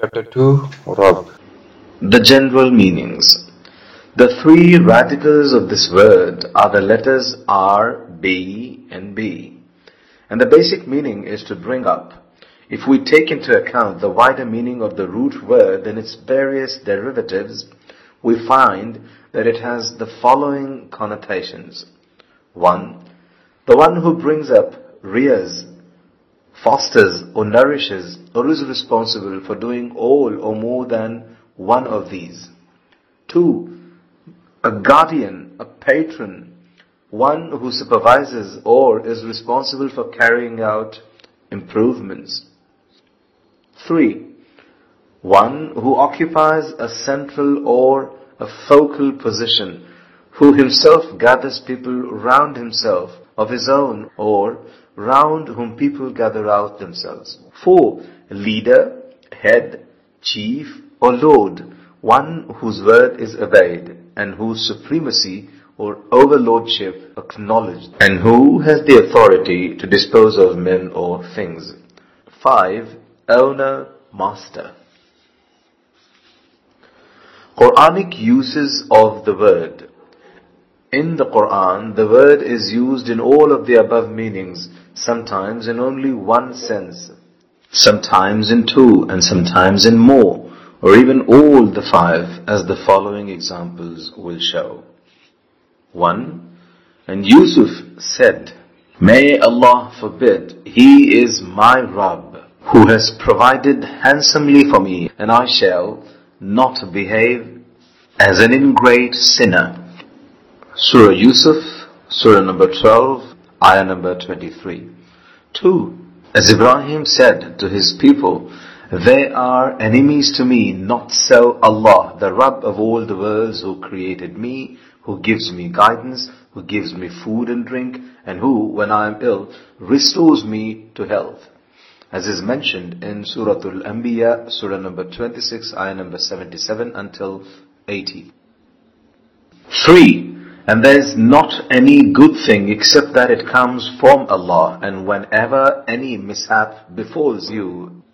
Chapter 2 Rabb The general meanings. The three radicals of this word are the letters R, B, and B. And the basic meaning is to bring up. If we take into account the wider meaning of the root word and its various derivatives, we find that it has the following connotations. 1. The one who brings up, rears, fosters or nourishes or is responsible for doing all or more than one of these. Two, a guardian, a patron, one who supervises or is responsible for carrying out improvements. Three, one who occupies a central or a focal position, who himself gathers people round himself of his own or round whom people gather out themselves. Four, leader, head, chief, or lord, one whose word is obeyed and whose supremacy or overlordship acknowledged and who has the authority to dispose of men or things. Five, owner, master. Quranic uses of the word. In the Quran, the word is used in all of the above meanings sometimes in only one sense, sometimes in two, and sometimes in more, or even all the five, as the following examples will show. 1. And Yusuf said, May Allah forbid, He is my Rabb, who has provided handsomely for me, and I shall not behave as an ingrate sinner. Surah Yusuf, Surah number 12, Ayah number 23. 2. As Ibrahim said to his people, They are enemies to me, not so Allah, the Rabb of all the worlds who created me, who gives me guidance, who gives me food and drink, and who, when I am ill, restores me to health. As is mentioned in Surah Al-Anbiya, Surah number 26, ayah number 77 until 80. 3. And there is not any good thing except that it comes from Allah. And whenever any mishap befalls you,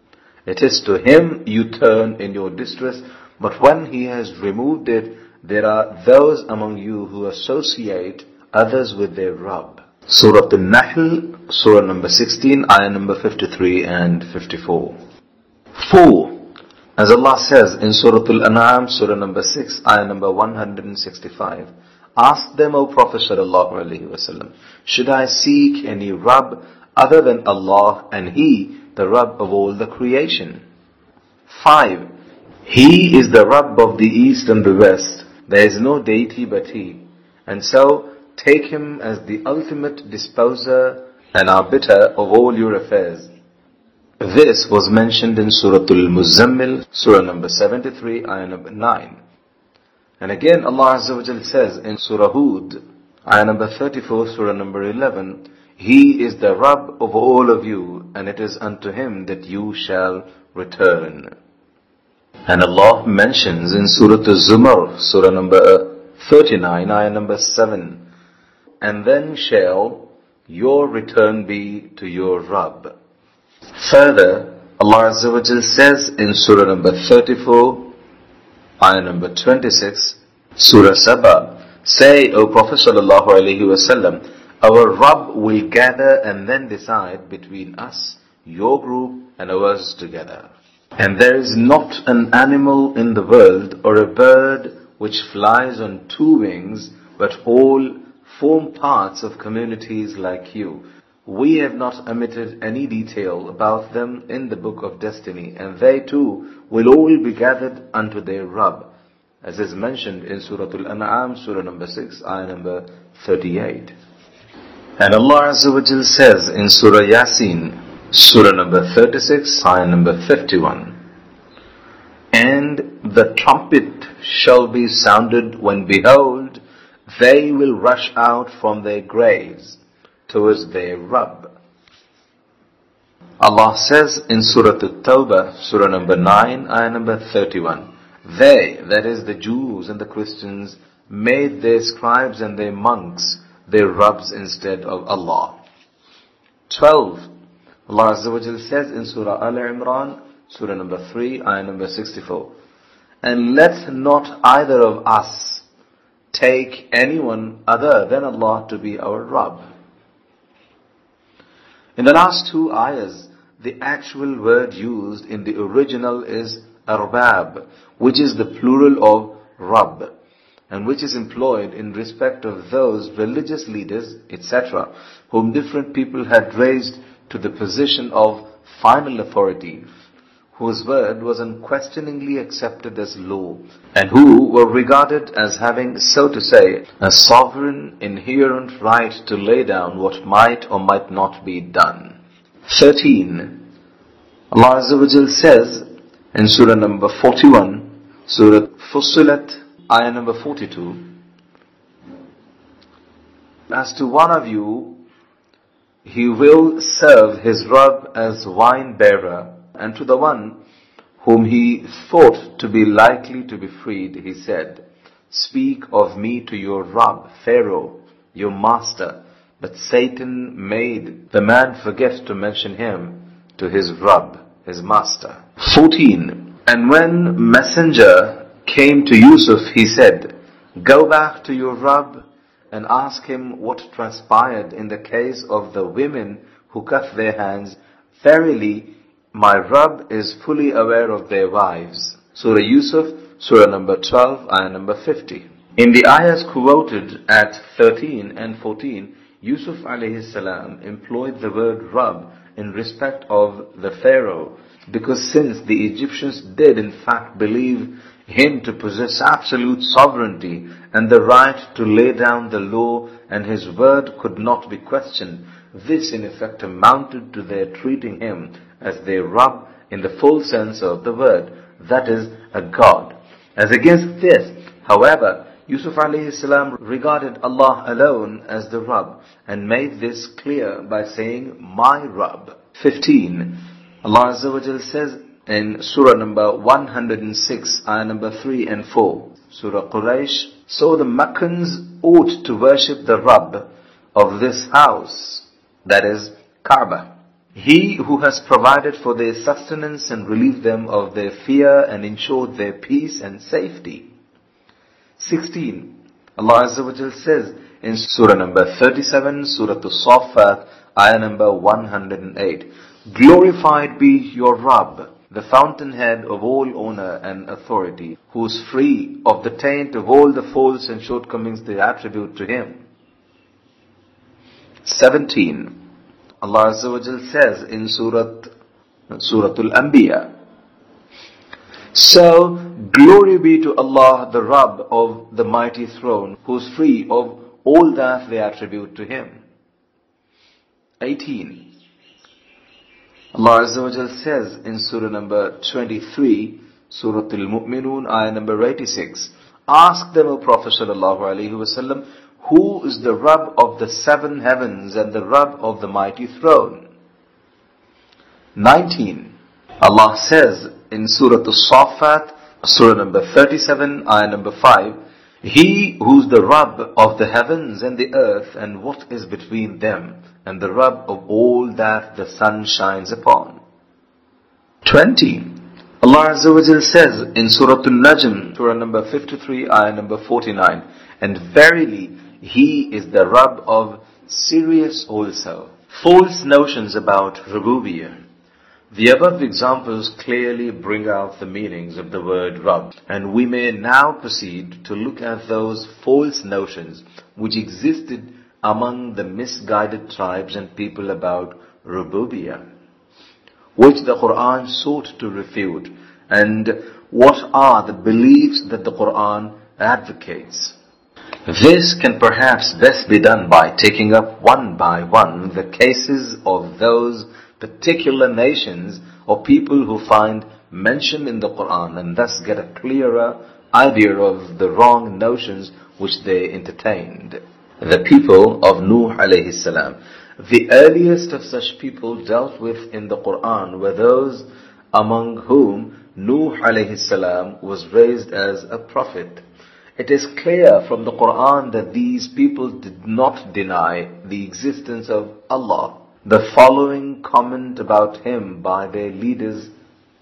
it is to Him you turn in your distress. But when He has removed it, there are those among you who associate others with their Rabb. Surah Al-Nahl, Surah number 16, ayah number 53 and 54. 4. As Allah says in Surah Al-An'am, Surah number 6, ayah number 165. Ask them, O Prophet sallallahu should I seek any Rabb other than Allah and He, the Rabb of all the creation? 5. He is the Rabb of the East and the West. There is no deity but He. And so, take Him as the ultimate disposer and arbiter of all your affairs. This was mentioned in Surah Al-Muzammil, Surah number 73, ayah number 9. And again Allah Azza wa Jal says in Surah Hud, ayah number 34, Surah number 11, He is the Rabb of all of you, and it is unto Him that you shall return. And Allah mentions in Surah Az-Zumar, Surah number uh, 39, ayah number 7, And then shall your return be to your Rabb. Further, Allah Azza wa Jal says in Surah number 34, Ayah number 26, Surah Saba. Say, O Prophet sallallahu alaihi wasallam, our Rabb will gather and then decide between us, your group and ours together. And there is not an animal in the world or a bird which flies on two wings, but all form parts of communities like you. We have not omitted any detail about them in the book of destiny, and they too will all be gathered unto their Rabb, as is mentioned in Surah Al-An'am, Surah number 6, ayah number 38. And Allah Azza wa Jal says in Surah Yasin, Surah number 36, ayah number 51, And the trumpet shall be sounded when behold, they will rush out from their graves towards their Rabb. Allah says in Surah At-Tawbah, Surah number 9, ayah number 31, They, that is the Jews and the Christians, made their scribes and their monks their Rabbs instead of Allah. 12. Allah Azza wa Jal says in Surah Al-Imran, Surah number 3, ayah number 64. And let not either of us take anyone other than Allah to be our Rabb. In the last two ayahs, the actual word used in the original is arbab, which is the plural of Rabb, and which is employed in respect of those religious leaders, etc., whom different people had raised to the position of final authority whose word was unquestioningly accepted as law, and who were regarded as having, so to say, a sovereign inherent right to lay down what might or might not be done. 13. Allah Azza says in Surah number 41, Surah Fussilat, ayah number 42, As to one of you, he will serve his Rabb as wine bearer and to the one whom he thought to be likely to be freed, he said, Speak of me to your Rabb, Pharaoh, your master. But Satan made the man forget to mention him to his Rabb, his master. 14. And when messenger came to Yusuf, he said, Go back to your Rabb and ask him what transpired in the case of the women who cut their hands. Verily, my Rabb is fully aware of their wives. Surah Yusuf, Surah number 12, ayah number 50. In the ayahs quoted at 13 and 14, Yusuf alayhi salam employed the word Rabb in respect of the Pharaoh because since the Egyptians did in fact believe him to possess absolute sovereignty and the right to lay down the law and his word could not be questioned, this in effect amounted to their treating him as their Rabb in the full sense of the word, that is, a God. As against this, however, Yusuf salam regarded Allah alone as the Rabb and made this clear by saying, My Rabb. 15. Allah Azza says in Surah number 106, ayah number 3 and 4, Surah Quraysh, So the Makkans ought to worship the Rabb of this house, that is, Kaaba. He who has provided for their sustenance and relieved them of their fear and ensured their peace and safety. 16. Allah Azza wa Jal says in Surah number 37, Surah As-Saffat, ayah number 108, Glorified be your Rabb, the fountainhead of all honor and authority, who is free of the taint of all the faults and shortcomings they attribute to him. 17. Allah Azza wa Jal says in Surah, Surah Al-Anbiya, So, glory be to Allah, the Rabb of the mighty throne, who is free of all that they attribute to Him. 18. Allah Azza wa Jal says in Surah number 23, Surah Al-Mu'minun, ayah number 86, Ask them, O Prophet sallallahu alaihi wasallam, who is the Rabb of the seven heavens and the Rabb of the mighty throne? 19. Allah says in Surah As-Saffat, Surah number 37, ayah number 5, He who's the Rabb of the heavens and the earth and what is between them, and the Rabb of all that the sun shines upon. 20. Allah Azza wa Jal says in Surah An-Najm, Surah number 53, ayah number 49, And verily, he is the Rabb of Sirius also. False notions about Rububiyyah. The above examples clearly bring out the meanings of the word Rabb, and we may now proceed to look at those false notions which existed among the misguided tribes and people about Rububiyyah, which the Quran sought to refute, and what are the beliefs that the Quran advocates. This can perhaps best be done by taking up one by one the cases of those particular nations or people who find mention in the Quran and thus get a clearer idea of the wrong notions which they entertained. The people of Nuh alayhi salam. The earliest of such people dealt with in the Quran were those among whom Nuh alayhi salam was raised as a prophet. It is clear from the Quran that these people did not deny the existence of Allah. The following comment about him by their leaders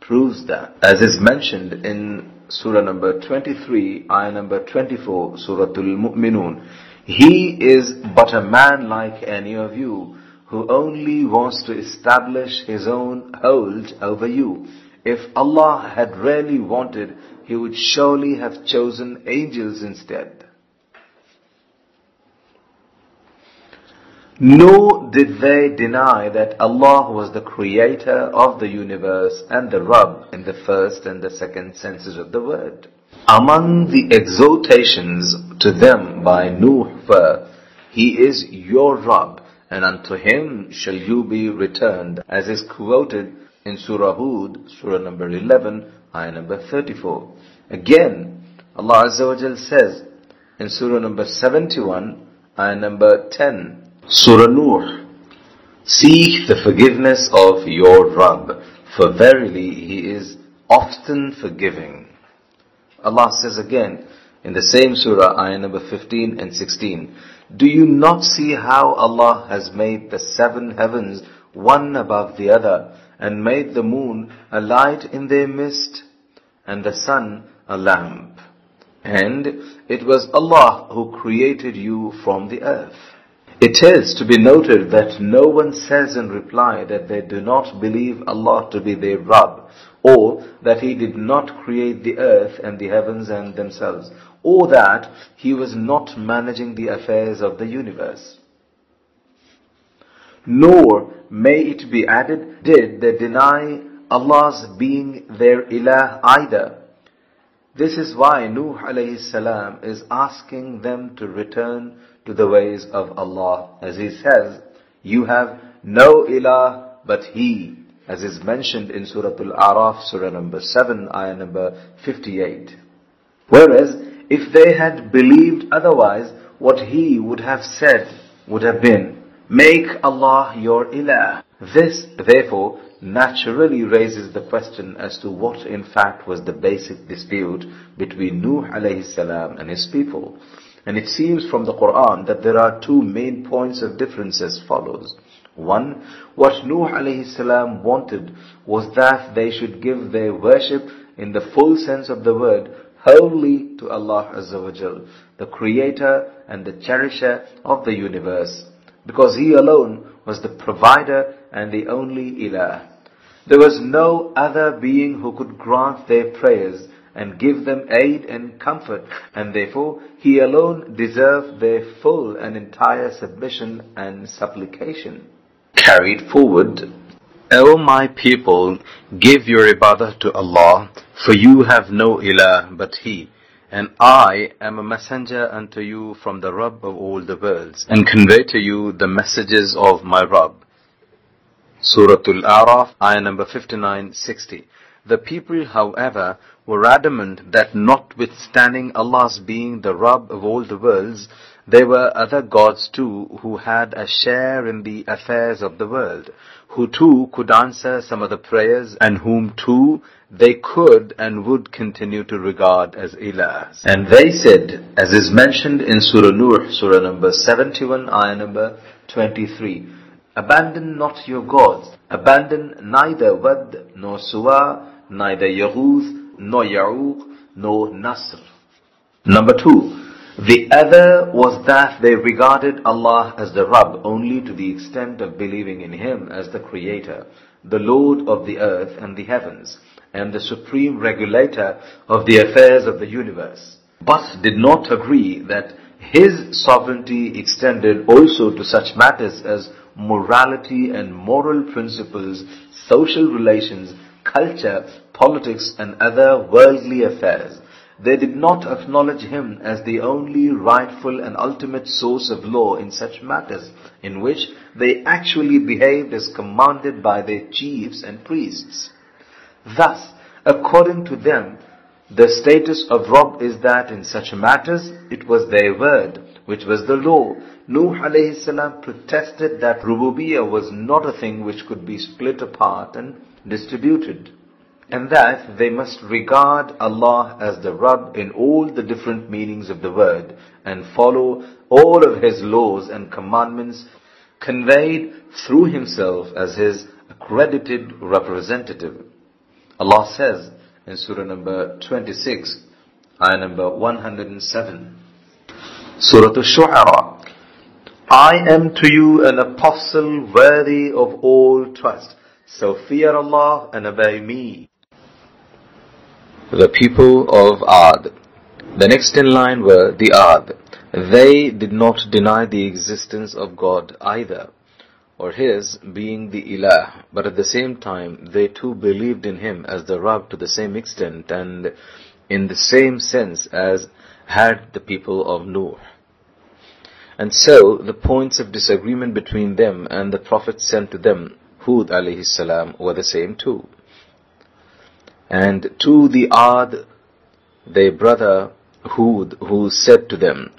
proves that. As is mentioned in Surah number 23, ayah number 24, Surah Al-Mu'minun, He is but a man like any of you who only wants to establish his own hold over you. If Allah had really wanted, He would surely have chosen angels instead. Nor did they deny that Allah was the creator of the universe and the Rabb in the first and the second senses of the word. Among the exhortations to them by Nuh were, He is your Rabb, and unto Him shall you be returned, as is quoted in Surah Hud, Surah number 11, ayah number 34. Again, Allah Azza wa Jal says in Surah number 71, ayah number 10, Surah Nuh. Seek the forgiveness of your Rabb, for verily He is often forgiving. Allah says again in the same surah, ayah number 15 and 16, Do you not see how Allah has made the seven heavens one above the other, and made the moon a light in their midst, and the sun a lamp? And it was Allah who created you from the earth. It is to be noted that no one says in reply that they do not believe Allah to be their Rabb, or that He did not create the earth and the heavens and themselves, or that He was not managing the affairs of the universe. Nor may it be added, did they deny Allah's being their ilah either. This is why Nuh alayhi salam is asking them to return to the ways of Allah. As he says, you have no ilah but He, as is mentioned in Surah Al-A'raf, Surah number 7, ayah number 58. Whereas, if they had believed otherwise, what He would have said would have been, Make Allah your ilah. This, therefore, naturally raises the question as to what in fact was the basic dispute between Nuh alayhi salam and his people. And it seems from the Quran that there are two main points of difference as follows. One, what Nuh alayhi salam wanted was that they should give their worship in the full sense of the word wholly to Allah Azza wa Jal, the creator and the cherisher of the universe, because He alone was the provider and the only ilah. There was no other being who could grant their prayers and give them aid and comfort, and therefore He alone deserved their full and entire submission and supplication. Carried forward, O my people, give your ibadah to Allah, for you have no ilah but He. And I am a messenger unto you from the Rabb of all the worlds, and convey to you the messages of my Rabb. Surah Al-A'raf, ayah number 59-60. The people, however, were adamant that notwithstanding Allah's being the Rabb of all the worlds, there were other gods too who had a share in the affairs of the world, who too could answer some of the prayers and whom too they could and would continue to regard as ilahs. And they said, as is mentioned in Surah Nuh, Surah number 71, ayah number 23, Abandon not your gods, abandon neither Wad nor Suwa, neither Yaghuth, nor Ya'uq, nor Nasr. Number two, the other was that they regarded Allah as the Rabb only to the extent of believing in Him as the Creator, the Lord of the earth and the heavens, and the supreme regulator of the affairs of the universe, but did not agree that His sovereignty extended also to such matters as morality and moral principles, social relations, culture, politics, and other worldly affairs. They did not acknowledge him as the only rightful and ultimate source of law in such matters, in which they actually behaved as commanded by their chiefs and priests. Thus, according to them, the status of Rabb is that in such matters it was their word, which was the law. Nuh alayhi salam protested that rububiyyah was not a thing which could be split apart and distributed. And that they must regard Allah as the Rabb in all the different meanings of the word and follow all of His laws and commandments conveyed through Himself as His accredited representative. Allah says in Surah number 26, ayah number 107, Surah Al-Shu'ara, I am to you an apostle worthy of all trust. So fear Allah and obey me. The people of Ad. The next in line were the Ad. They did not deny the existence of God either, or His being the Ilah, but at the same time they too believed in Him as the Rabb to the same extent and in the same sense as had the people of Nuh. And so the points of disagreement between them and the Prophet sent to them, Hud alayhi salam, were the same too. And to the Ad, their brother Hud, who said to them,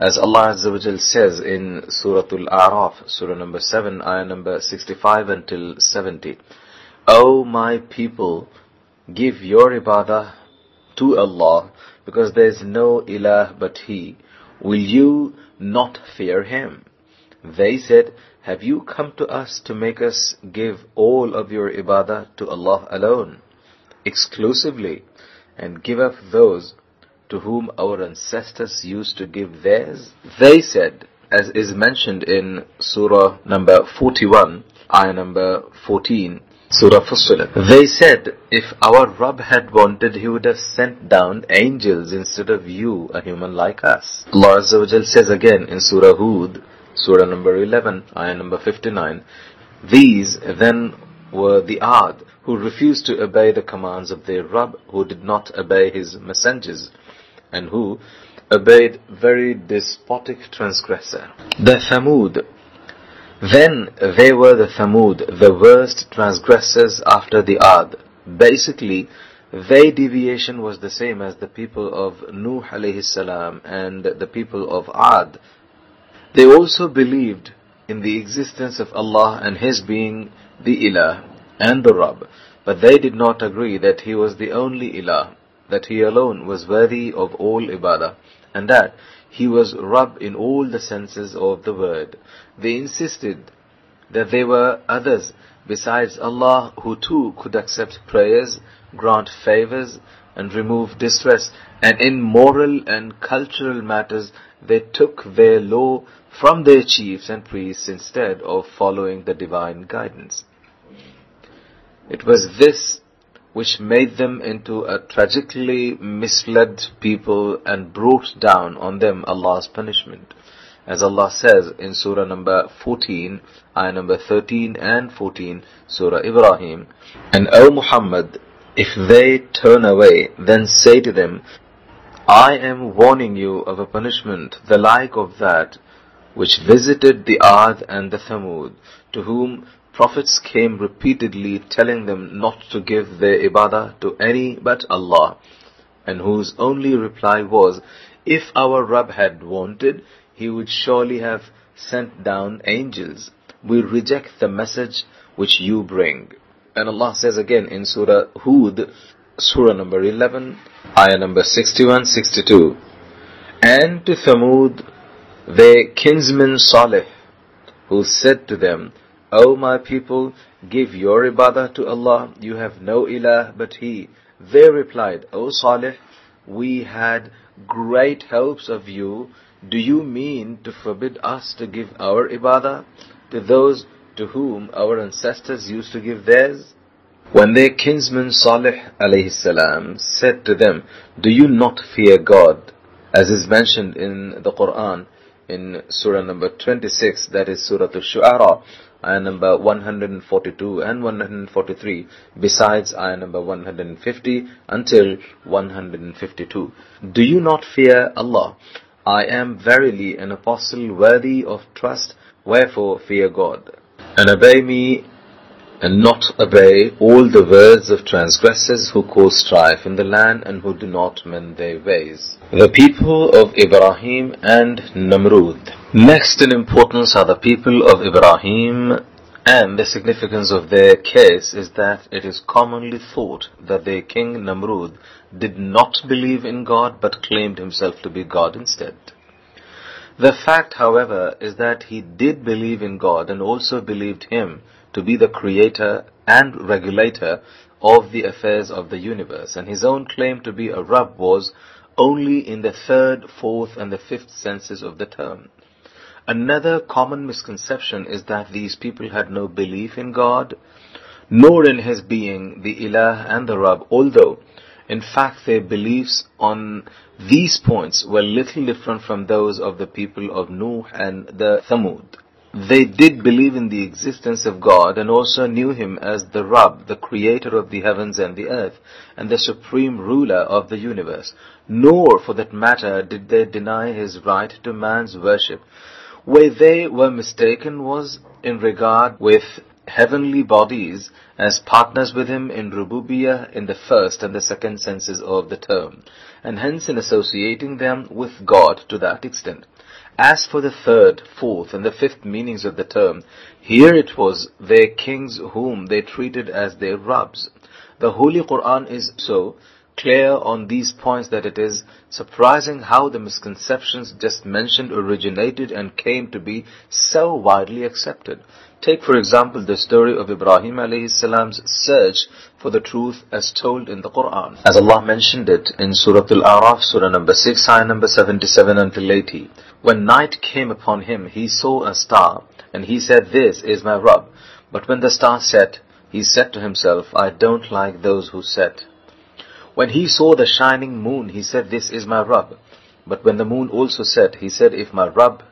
as Allah Azza wa says in Surah Al-A'raf, Surah number 7, ayah number 65 until 70, O my people, give your ibadah to Allah, because there is no ilah but He. Will you not fear Him? They said, Have you come to us to make us give all of your ibadah to Allah alone, exclusively, and give up those to whom our ancestors used to give theirs? They said, as is mentioned in Surah number 41, ayah number 14, Surah Fussilat. They said, if our Rabb had wanted, He would have sent down angels instead of you, a human like us. Allah says again in Surah Hud, Surah number 11, ayah number 59, These then were the Ad, who refused to obey the commands of their Rabb, who did not obey His messengers and who obeyed very despotic transgressor. The Thamud. Then they were the Thamud, the worst transgressors after the Ad. Basically, their deviation was the same as the people of Nuh alayhi salam and the people of Ad. They also believed in the existence of Allah and His being the Ilah and the Rabb, but they did not agree that He was the only Ilah that He alone was worthy of all ibadah, and that He was Rabb in all the senses of the word. They insisted that there were others besides Allah who too could accept prayers, grant favors, and remove distress, and in moral and cultural matters they took their law from their chiefs and priests instead of following the divine guidance. It was this which made them into a tragically misled people and brought down on them Allah's punishment. As Allah says in Surah number 14, ayah number 13 and 14, Surah Ibrahim, And O Muhammad, if they turn away, then say to them, I am warning you of a punishment, the like of that which visited the Ad and the Thamud, to whom Prophets came repeatedly telling them not to give their ibadah to any but Allah, and whose only reply was, if our Rabb had wanted, He would surely have sent down angels. We reject the message which you bring. And Allah says again in Surah Hud, Surah number 11, ayah number 61-62, And to Thamud, their kinsman Salih, who said to them, O my people, give your ibadah to Allah, you have no ilah but He. They replied, O Salih, we had great hopes of you. Do you mean to forbid us to give our ibadah to those to whom our ancestors used to give theirs? When their kinsman Salih alayhi said to them, Do you not fear God? As is mentioned in the Quran, in Surah number 26, that is Surah Al-Shu'ara, ayah number 142 and 143, besides ayah number 150 until 152. Do you not fear Allah? I am verily an apostle worthy of trust, wherefore fear God. And obey me and not obey all the words of transgressors who cause strife in the land and who do not mend their ways. The people of Ibrahim and Namrud. Next in importance are the people of Ibrahim and the significance of their case is that it is commonly thought that their king Namrud did not believe in God but claimed himself to be God instead. The fact, however, is that he did believe in God and also believed him to be the creator and regulator of the affairs of the universe, and his own claim to be a Rabb was only in the third, fourth, and the fifth senses of the term. Another common misconception is that these people had no belief in God, nor in His being, the Ilah and the Rabb, although in fact their beliefs on these points were little different from those of the people of Nuh and the Thamud. They did believe in the existence of God and also knew Him as the Rabb, the creator of the heavens and the earth, and the supreme ruler of the universe. Nor, for that matter, did they deny His right to man's worship, where they were mistaken was in regard with heavenly bodies as partners with him in rububiyyah in the first and the second senses of the term, and hence in associating them with God to that extent. As for the third, fourth, and the fifth meanings of the term, here it was their kings whom they treated as their Rabbs. The Holy Quran is so clear on these points that it is surprising how the misconceptions just mentioned originated and came to be so widely accepted. Take for example the story of Ibrahim alayhi salam's search for the truth as told in the Quran. As Allah mentioned it in Surah Al-A'raf, Surah number 6, ayah number 77 until 80. When night came upon him, he saw a star, and he said, This is my Rabb. But when the star set, he said to himself, I don't like those who set. When he saw the shining moon, he said, This is my Rabb. But when the moon also set, he said, If my Rabb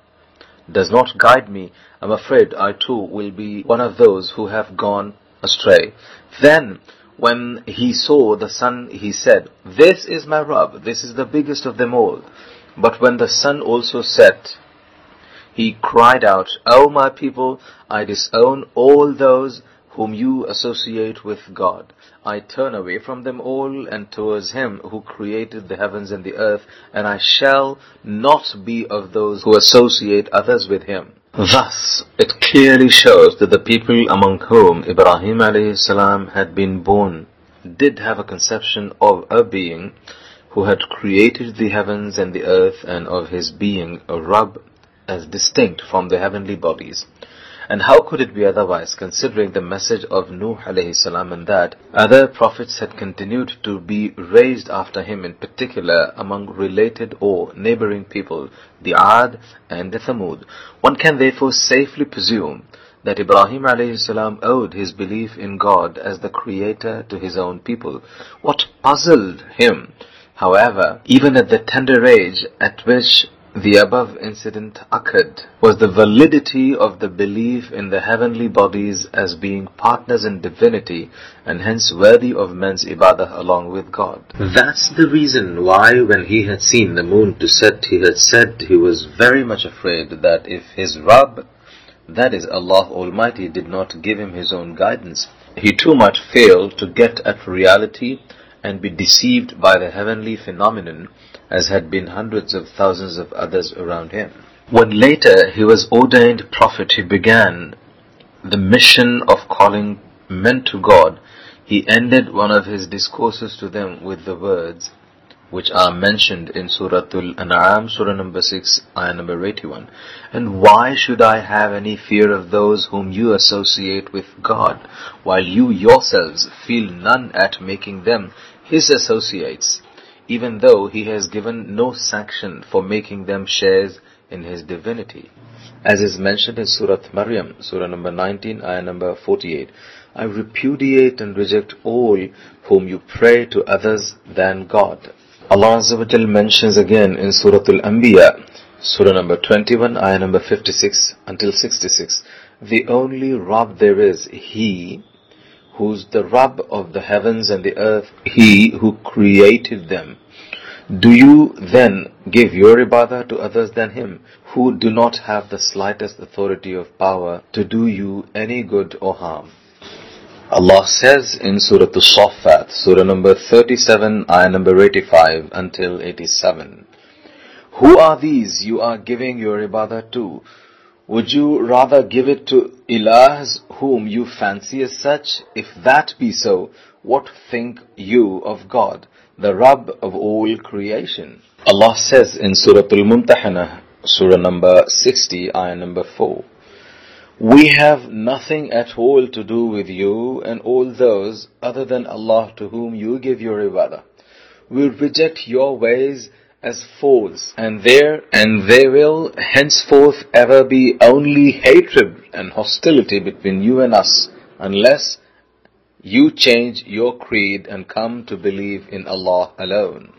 does not guide me, I'm afraid I too will be one of those who have gone astray. Then, when he saw the sun, he said, This is my Rabb, this is the biggest of them all. But when the sun also set, he cried out, O my people, I disown all those whom you associate with God. I turn away from them all and towards Him who created the heavens and the earth, and I shall not be of those who associate others with Him. Thus, it clearly shows that the people among whom Ibrahim salam had been born did have a conception of a being who had created the heavens and the earth and of his being a Rabb as distinct from the heavenly bodies. And how could it be otherwise considering the message of Nuh alayhi salam and that other prophets had continued to be raised after him in particular among related or neighboring people, the Ad and the Thamud. One can therefore safely presume that Ibrahim alayhi salam owed his belief in God as the creator to his own people. What puzzled him, however, even at the tender age at which the above incident occurred was the validity of the belief in the heavenly bodies as being partners in divinity and hence worthy of men's ibadah along with God. That's the reason why when he had seen the moon to set, he had said he was very much afraid that if his Rabb, that is Allah Almighty, did not give him his own guidance, he too much failed to get at reality and be deceived by the heavenly phenomenon as had been hundreds of thousands of others around him. When later he was ordained prophet, he began the mission of calling men to God. He ended one of his discourses to them with the words, which are mentioned in Surah Al-An'am, Surah number 6, ayah number 81. And why should I have any fear of those whom you associate with God, while you yourselves feel none at making them his associates? even though he has given no sanction for making them shares in his divinity. As is mentioned in Surah Maryam, Surah number 19, ayah number 48, I repudiate and reject all whom you pray to others than God. Allah mentions again in Surah Al-Anbiya, Surah number 21, ayah number 56 until 66, the only Rabb there is, He who's the Rabb of the heavens and the earth, He who created them. Do you then give your ibadah to others than Him, who do not have the slightest authority of power to do you any good or harm? Allah says in Surah Al-Saffat, Surah number 37, ayah number 85 until 87, Who are these you are giving your ibadah to? Would you rather give it to ilahs whom you fancy as such? If that be so, what think you of God, the Rabb of all creation? Allah says in Surah Al-Mumtahana, Surah number 60, ayah number 4, We have nothing at all to do with you and all those other than Allah to whom you give your ibadah. We reject your ways as foes, and there and there will henceforth ever be only hatred and hostility between you and us unless you change your creed and come to believe in Allah alone.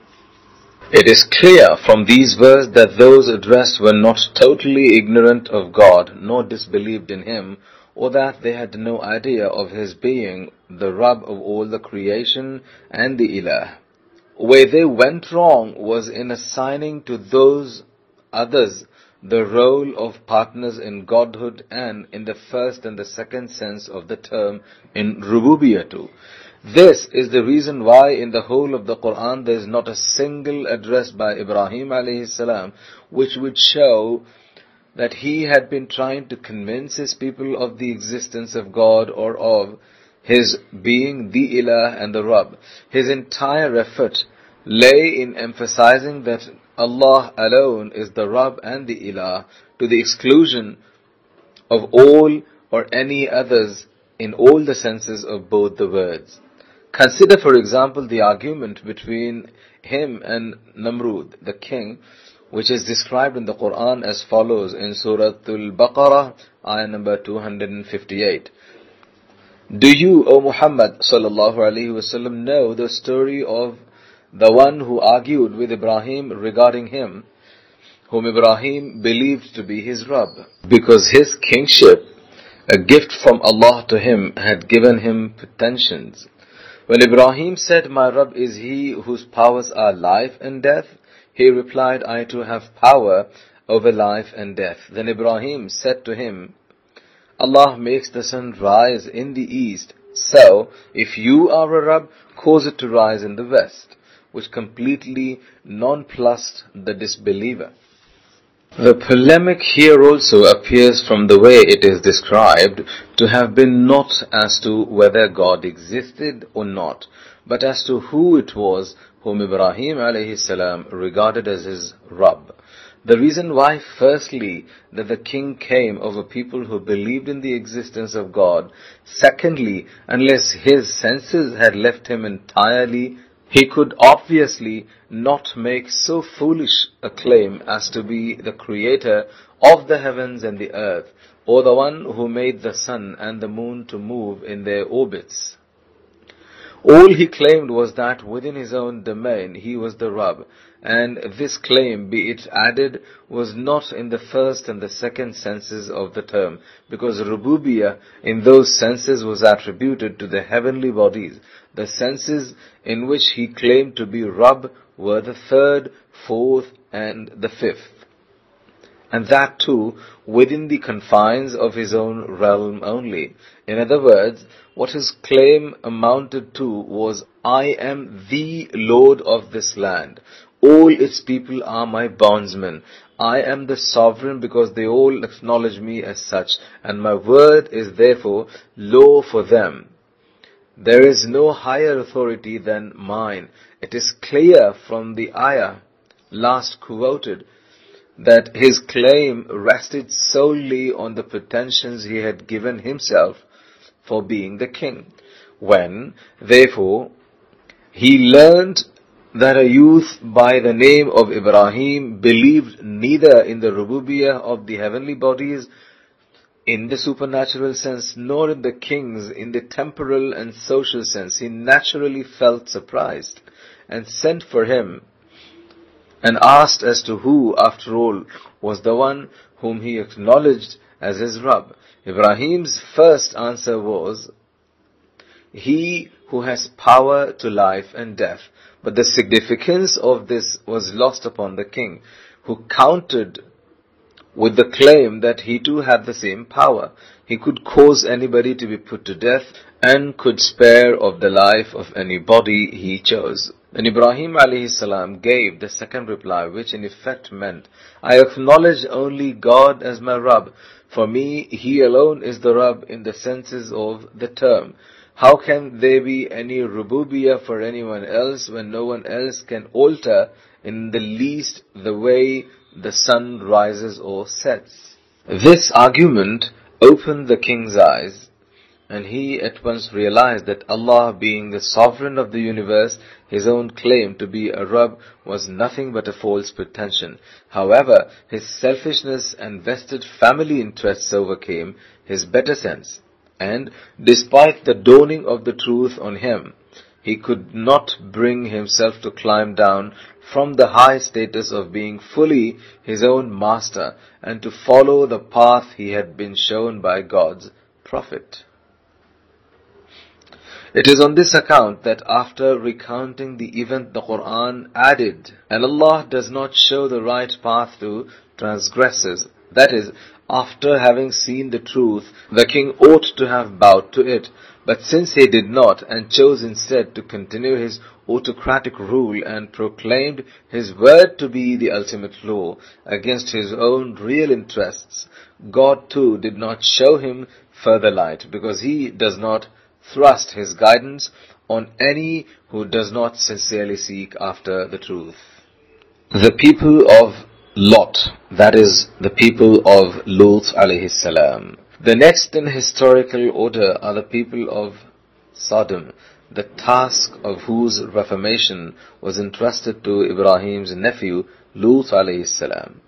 It is clear from these verses that those addressed were not totally ignorant of God nor disbelieved in Him, or that they had no idea of His being the Rabb of all the creation and the Ilah. Where they went wrong was in assigning to those others the role of partners in godhood and in the first and the second sense of the term in rububiyyah this is the reason why in the whole of the Quran there is not a single address by Ibrahim alayhi salam which would show that he had been trying to convince his people of the existence of God or of his being the Ilah and the Rabb. His entire effort lay in emphasizing that Allah alone is the Rabb and the Ilah to the exclusion of all or any others in all the senses of both the words. Consider, for example, the argument between him and Namrud, the king, which is described in the Quran as follows in Surah Al-Baqarah, ayah number 258. Do you, O Muhammad sallallahu alaihi wasallam, know the story of the one who argued with Ibrahim regarding him, whom Ibrahim believed to be his Rabb, because his kingship, a gift from Allah to him, had given him pretensions. When Ibrahim said, My Rabb is he whose powers are life and death, he replied, I too have power over life and death. Then Ibrahim said to him, Allah makes the sun rise in the east, so if you are a Rabb, cause it to rise in the west, which completely nonplussed the disbeliever. The polemic here also appears from the way it is described to have been not as to whether God existed or not, but as to who it was whom Ibrahim regarded as his Rabb. The reason why, firstly, that the king came over people who believed in the existence of God, secondly, unless his senses had left him entirely he could obviously not make so foolish a claim as to be the creator of the heavens and the earth, or the one who made the sun and the moon to move in their orbits. All he claimed was that within his own domain he was the Rabb, and this claim, be it added, was not in the first and the second senses of the term, because Rububiyyah in those senses was attributed to the heavenly bodies. The senses in which he claimed to be Rabb were the third, fourth, and the fifth. And that too within the confines of his own realm only. In other words, what his claim amounted to was, I am the Lord of this land. All its people are my bondsmen. I am the sovereign because they all acknowledge me as such, and my word is therefore law for them. There is no higher authority than mine. It is clear from the ayah last quoted that his claim rested solely on the pretensions he had given himself for being the king. When, therefore, he learned that a youth by the name of Ibrahim believed neither in the rububiyyah of the heavenly bodies in the supernatural sense nor in the kings in the temporal and social sense, he naturally felt surprised and sent for him and asked as to who, after all, was the one whom he acknowledged as his Rabb. Ibrahim's first answer was, He who has power to life and death. But the significance of this was lost upon the king, who countered with the claim that he too had the same power. He could cause anybody to be put to death and could spare of the life of anybody he chose. Then Ibrahim alayhi gave the second reply, which in effect meant, I acknowledge only God as my Rabb. For me, He alone is the Rabb in the senses of the term. How can there be any rububiyyah for anyone else when no one else can alter in the least the way the sun rises or sets? This argument opened the king's eyes and he at once realized that Allah being the sovereign of the universe, his own claim to be a Rabb was nothing but a false pretension. However, his selfishness and vested family interests overcame his better sense. And despite the dawning of the truth on him, he could not bring himself to climb down from the high status of being fully his own master and to follow the path he had been shown by God's prophet. It is on this account that after recounting the event the Quran added, and Allah does not show the right path to transgressors. That is, after having seen the truth, the king ought to have bowed to it. But since he did not and chose instead to continue his autocratic rule and proclaimed his word to be the ultimate law against his own real interests, God too did not show him further light because he does not thrust his guidance on any who does not sincerely seek after the truth. The people of Lot, that is, the people of Lut alayhi salam. The next in historical order are the people of Sodom, the task of whose reformation was entrusted to Ibrahim's nephew Lut alayhi salam.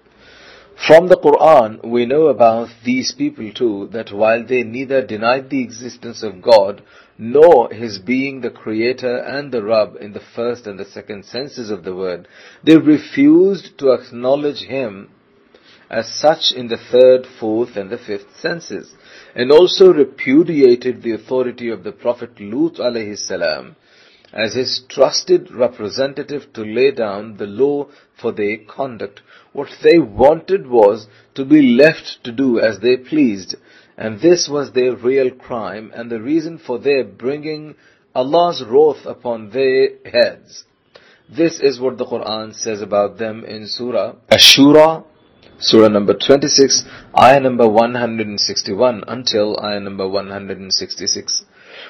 From the Quran, we know about these people too that while they neither denied the existence of God nor His being the Creator and the Rabb in the first and the second senses of the word, they refused to acknowledge Him as such in the third, fourth, and the fifth senses, and also repudiated the authority of the Prophet Lut alayhi salam as his trusted representative to lay down the law for their conduct. What they wanted was to be left to do as they pleased, and this was their real crime and the reason for their bringing Allah's wrath upon their heads. This is what the Quran says about them in Surah Ash-Shu'ara, Surah number 26, ayah number 161 until ayah number 166.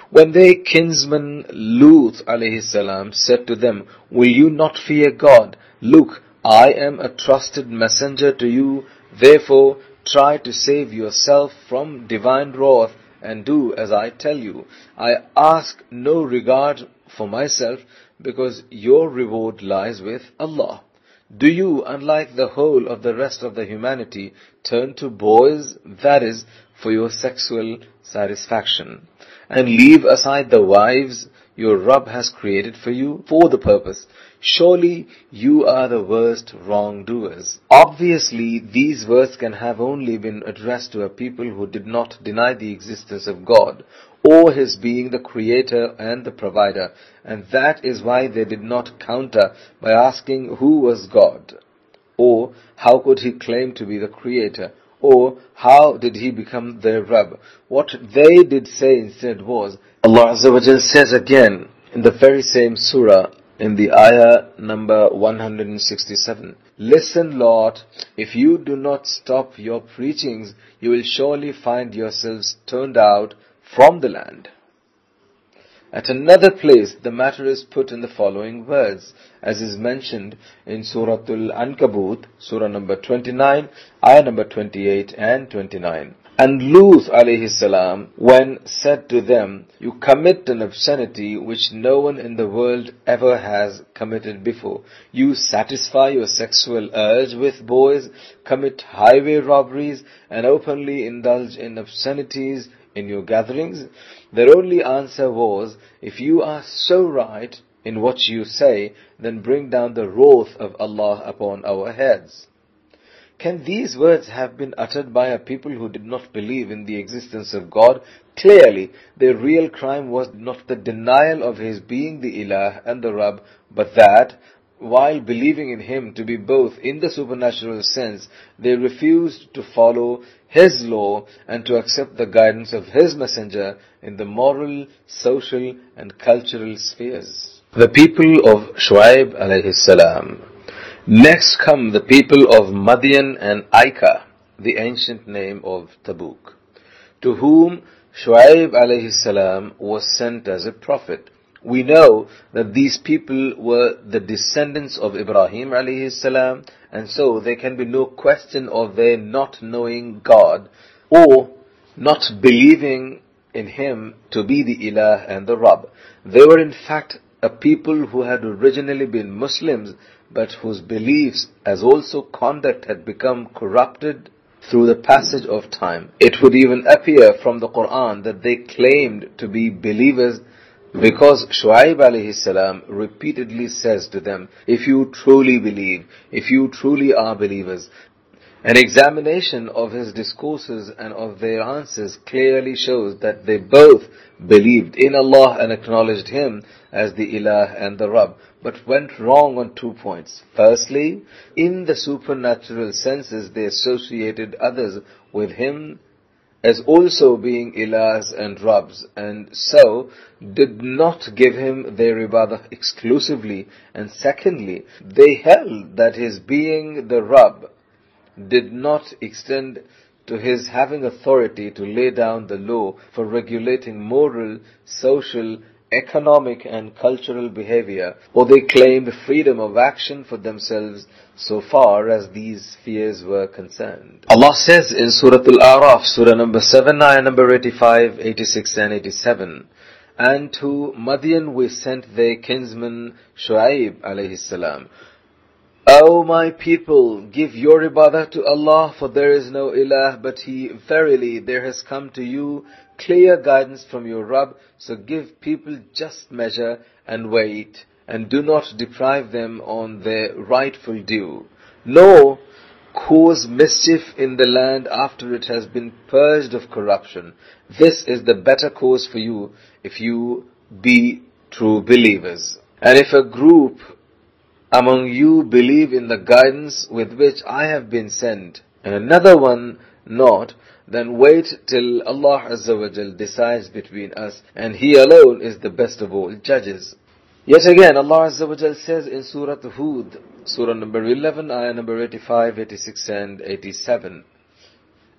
When their kinsman Lut alayhi salam said to them, Will you not fear God? Look, I am a trusted messenger to you, therefore try to save yourself from divine wrath and do as I tell you. I ask no regard for myself because your reward lies with Allah. Do you, unlike the whole of the rest of the humanity, turn to boys, that is, for your sexual satisfaction? and leave aside the wives your Rabb has created for you for the purpose. Surely you are the worst wrongdoers. Obviously, these words can have only been addressed to a people who did not deny the existence of God or His being the Creator and the Provider, and that is why they did not counter by asking who was God, or how could He claim to be the Creator, or how did he become their Rabb? What they did say instead was, Allah says again in the very same surah, in the ayah number 167. Listen, Lot, if you do not stop your preachings, you will surely find yourselves turned out from the land. At another place, the matter is put in the following words, as is mentioned in Suratul Ankabut, Surah number 29, ayah number 28 and 29. And Lut alayhi salam, when said to them, You commit an obscenity which no one in the world ever has committed before. You satisfy your sexual urge with boys, commit highway robberies, and openly indulge in obscenities in your gatherings? Their only answer was, if you are so right in what you say, then bring down the wrath of Allah upon our heads. Can these words have been uttered by a people who did not believe in the existence of God? Clearly, their real crime was not the denial of His being the Ilah and the Rabb, but that while believing in Him to be both in the supernatural sense, they refused to follow His law and to accept the guidance of His messenger in the moral, social and cultural spheres. The people of Shu'aib alayhi salam. Next come the people of Madian and Aika, the ancient name of Tabuk, to whom Shu'aib alayhi salam was sent as a prophet we know that these people were the descendants of Ibrahim alayhi salam, and so there can be no question of their not knowing God or not believing in him to be the Ilah and the Rabb. They were in fact a people who had originally been Muslims, but whose beliefs as also conduct had become corrupted through the passage of time. It would even appear from the Quran that they claimed to be believers because Shu'aib alayhi salam repeatedly says to them, if you truly believe, if you truly are believers, an examination of his discourses and of their answers clearly shows that they both believed in Allah and acknowledged Him as the Ilah and the Rabb, but went wrong on two points. Firstly, in the supernatural senses they associated others with Him as also being Ilahs and Rabbs, and so did not give Him their ibadah exclusively. And secondly, they held that His being the Rabb did not extend to his having authority to lay down the law for regulating moral, social, economic and cultural behavior, or they claimed freedom of action for themselves so far as these fears were concerned. Allah says in Surah Al-A'raf, Surah number 7, ayah number 85, 86 and 87, and to Madian we sent their kinsman Shu'aib alayhi salam, O my people, give your ibadah to Allah, for there is no ilah but He. Verily, there has come to you clear guidance from your Rabb, so give people just measure and weight, and do not deprive them on their rightful due. Nor cause mischief in the land after it has been purged of corruption. This is the better course for you if you be true believers. And if a group among you believe in the guidance with which I have been sent, and another one not, then wait till Allah Azza wa Jal decides between us, and He alone is the best of all judges. Yet again, Allah Azza wa Jal says in Surah Hud, Surah number 11, ayah number 85, 86 and 87,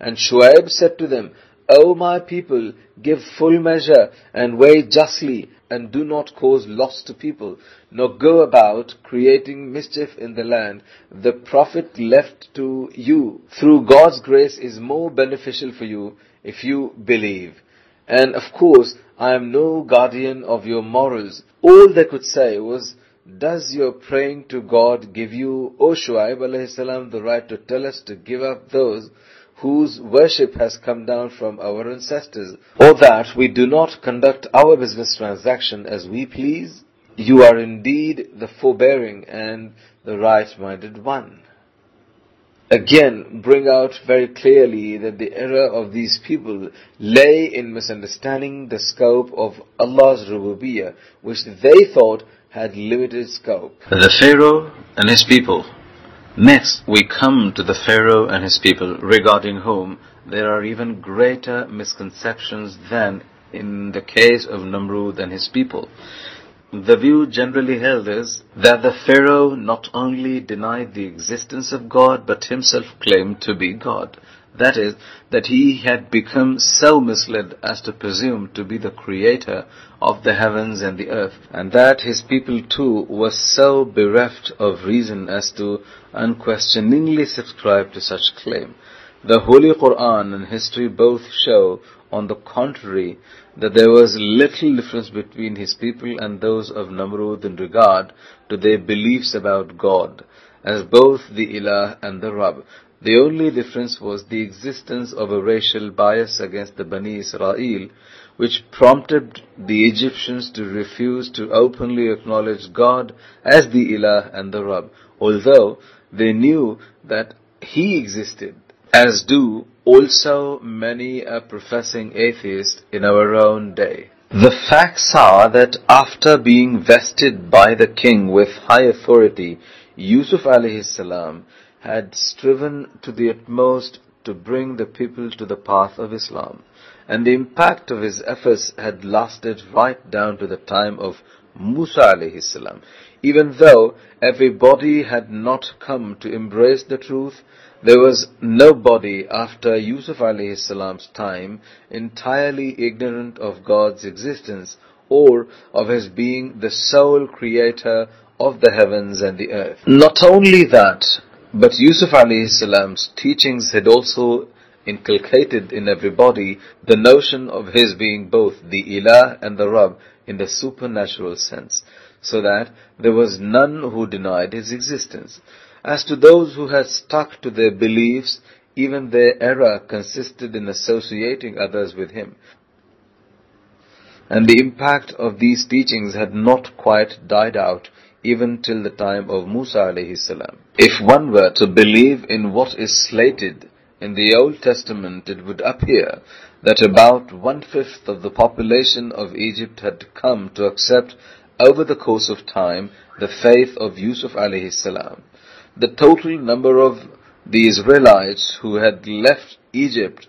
And Shuaib said to them, O my people, give full measure and weigh justly and do not cause loss to people, nor go about creating mischief in the land. The profit left to you through God's grace is more beneficial for you if you believe. And of course, I am no guardian of your morals. All they could say was, does your praying to God give you, O Shuaib the right to tell us to give up those whose worship has come down from our ancestors, or that we do not conduct our business transaction as we please, you are indeed the forbearing and the right-minded one. Again, bring out very clearly that the error of these people lay in misunderstanding the scope of Allah's rububiyyah, which they thought had limited scope. The Pharaoh and his people Next, we come to the Pharaoh and his people, regarding whom there are even greater misconceptions than in the case of Namrud and his people. The view generally held is that the Pharaoh not only denied the existence of God, but himself claimed to be God. That is, that he had become so misled as to presume to be the creator of the heavens and the earth, and that his people too were so bereft of reason as to unquestioningly subscribe to such claim. The Holy Quran and history both show, on the contrary, that there was little difference between his people and those of Namrud in regard to their beliefs about God, as both the Ilah and the Rabb. The only difference was the existence of a racial bias against the Bani Israel, which prompted the Egyptians to refuse to openly acknowledge God as the Ilah and the Rabb, although they knew that He existed, as do also many a professing atheist in our own day. The facts are that after being vested by the king with high authority, Yusuf alayhi salam had striven to the utmost to bring the people to the path of Islam. And the impact of his efforts had lasted right down to the time of Musa alayhi salam. Even though everybody had not come to embrace the truth, there was nobody after Yusuf alayhi salam's time entirely ignorant of God's existence or of his being the sole creator of the heavens and the earth. Not only that, but Yusuf alayhi salam's teachings had also inculcated in everybody the notion of his being both the Ilah and the Rabb in the supernatural sense, so that there was none who denied his existence. As to those who had stuck to their beliefs, even their error consisted in associating others with him. And the impact of these teachings had not quite died out even till the time of Musa alayhi salam. If one were to believe in what is slated in the Old Testament, it would appear that about one-fifth of the population of Egypt had come to accept over the course of time the faith of Yusuf alayhi salam. The total number of the Israelites who had left Egypt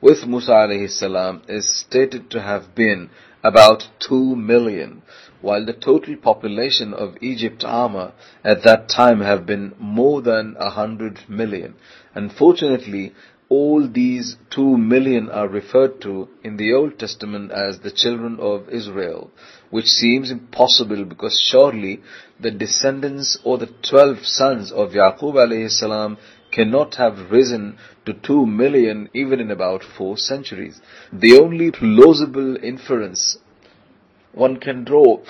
with Musa alayhi salam is stated to have been about two million, while the total population of Egypt Amma at that time have been more than a hundred million. Unfortunately, all these two million are referred to in the Old Testament as the children of Israel, which seems impossible because surely the descendants or the twelve sons of Yaqub alayhi salam cannot have risen to two million even in about four centuries. The only plausible inference one can draw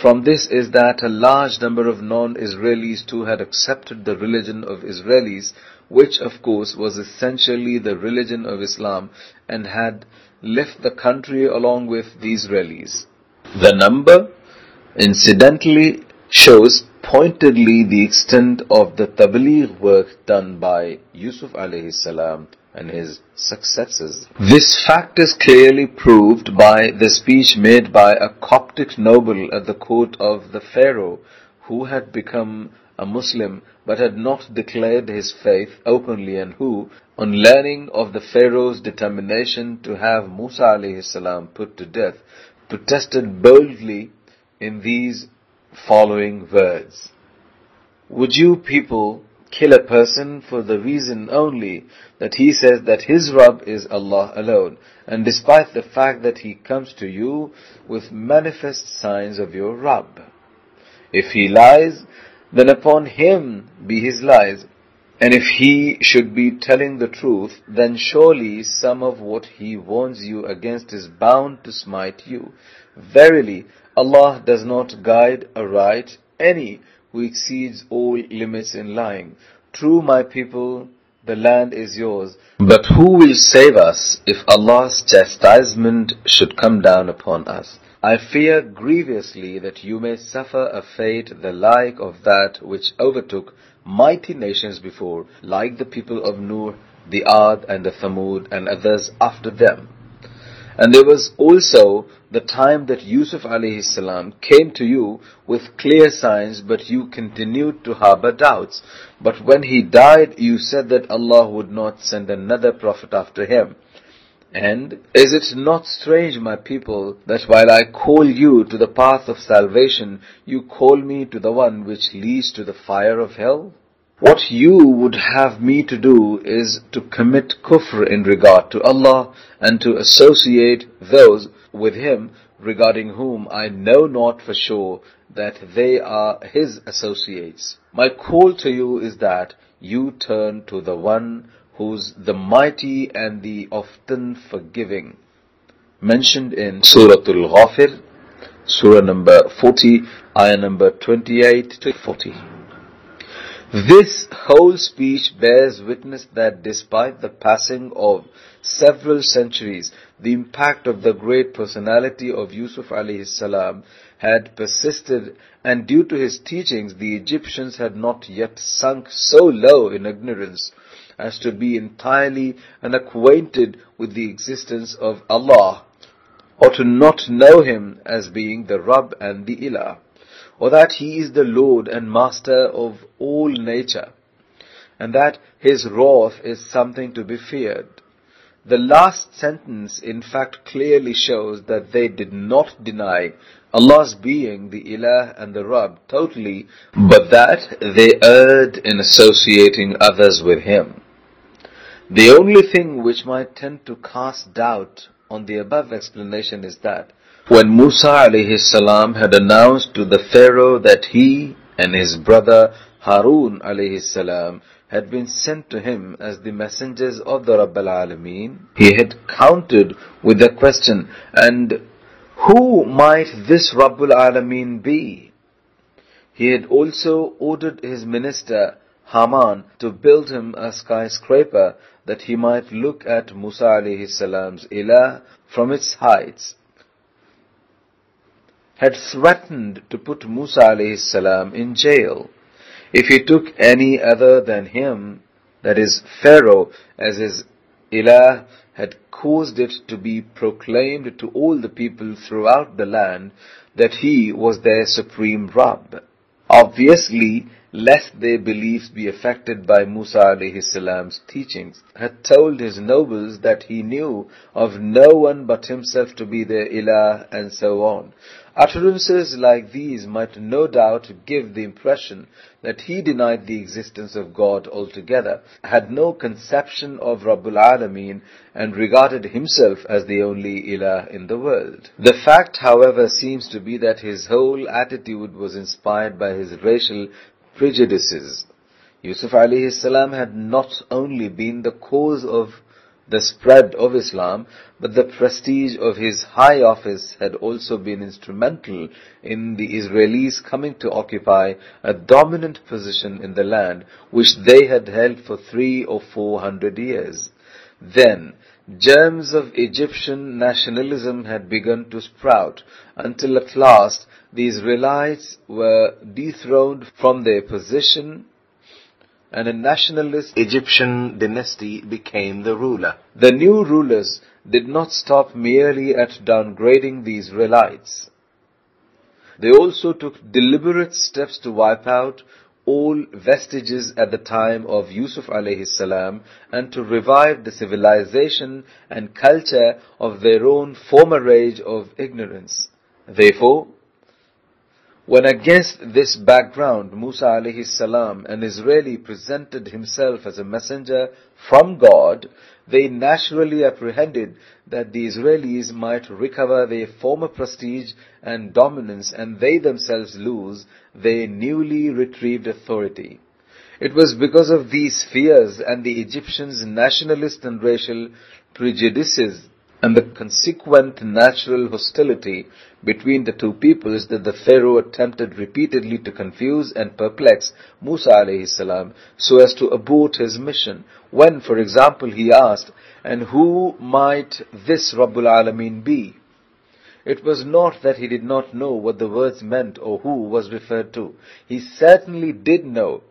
from this is that a large number of non-Israelis too had accepted the religion of Israelis, which of course was essentially the religion of Islam and had left the country along with the Israelis. The number, incidentally, shows pointedly the extent of the tabligh work done by Yusuf alayhi salam and his successors. This fact is clearly proved by the speech made by a Coptic noble at the court of the Pharaoh who had become a Muslim but had not declared his faith openly and who, on learning of the Pharaoh's determination to have Musa alayhi salam put to death, protested boldly in these following words. Would you people kill a person for the reason only that he says that his Rabb is Allah alone, and despite the fact that he comes to you with manifest signs of your Rabb? If he lies, then upon him be his lies, and if he should be telling the truth, then surely some of what he warns you against is bound to smite you. Verily, Allah does not guide aright any who exceeds all limits in lying. True, my people, the land is yours. But who will save us if Allah's chastisement should come down upon us? I fear grievously that you may suffer a fate the like of that which overtook mighty nations before, like the people of Nuh, the Ad and the Thamud and others after them. And there was also the time that Yusuf alayhi salam came to you with clear signs, but you continued to harbor doubts. But when he died, you said that Allah would not send another prophet after him. And is it not strange, my people, that while I call you to the path of salvation, you call me to the one which leads to the fire of hell? What you would have me to do is to commit kufr in regard to Allah and to associate those with Him regarding whom I know not for sure that they are His associates. My call to you is that you turn to the one who's the mighty and the often forgiving. Mentioned in Surah Al-Ghafir, Surah number 40, ayah number 28 to 40. This whole speech bears witness that despite the passing of several centuries, the impact of the great personality of Yusuf alayhi salam had persisted and due to his teachings the Egyptians had not yet sunk so low in ignorance as to be entirely unacquainted with the existence of Allah or to not know Him as being the Rabb and the Ilah or that He is the Lord and Master of all nature, and that His wrath is something to be feared. The last sentence in fact clearly shows that they did not deny Allah's being the Ilah and the Rabb totally, but that they erred in associating others with Him. The only thing which might tend to cast doubt on the above explanation is that when Musa alayhi salam had announced to the Pharaoh that he and his brother Harun alayhi salam had been sent to him as the messengers of the Rabbul Alameen, he had countered with the question, and who might this Rabbul Alameen be? He had also ordered his minister Haman to build him a skyscraper that he might look at Musa alayhi salam's ilah from its heights. Had threatened to put Musa alayhi salam in jail if he took any other than him, that is Pharaoh, as his ilah had caused it to be proclaimed to all the people throughout the land that he was their supreme Rabb. Obviously, lest their beliefs be affected by Musa alayhi salam's teachings, had told his nobles that he knew of no one but himself to be their ilah and so on. Utterances like these might no doubt give the impression that he denied the existence of God altogether, had no conception of Rabbul Alameen, and regarded himself as the only ilah in the world. The fact, however, seems to be that his whole attitude was inspired by his racial prejudices. Yusuf alayhi salam had not only been the cause of the spread of Islam, but the prestige of his high office had also been instrumental in the Israelis coming to occupy a dominant position in the land which they had held for three or four hundred years. Then, germs of Egyptian nationalism had begun to sprout until at last the Israelites were dethroned from their position and a nationalist Egyptian dynasty became the ruler. The new rulers did not stop merely at downgrading the Israelites. They also took deliberate steps to wipe out all vestiges at the time of Yusuf alayhi salam and to revive the civilization and culture of their own former age of ignorance. Therefore, when against this background Musa alayhi salam, an Israeli, presented himself as a messenger from God, they naturally apprehended that the Israelis might recover their former prestige and dominance and they themselves lose their newly retrieved authority. It was because of these fears and the Egyptians' nationalist and racial prejudices and the consequent natural hostility between the two peoples that the Pharaoh attempted repeatedly to confuse and perplex Musa alayhi salam so as to abort his mission. When, for example, he asked, and who might this Rabbul Alameen be? It was not that he did not know what the words meant or who was referred to. He certainly did know,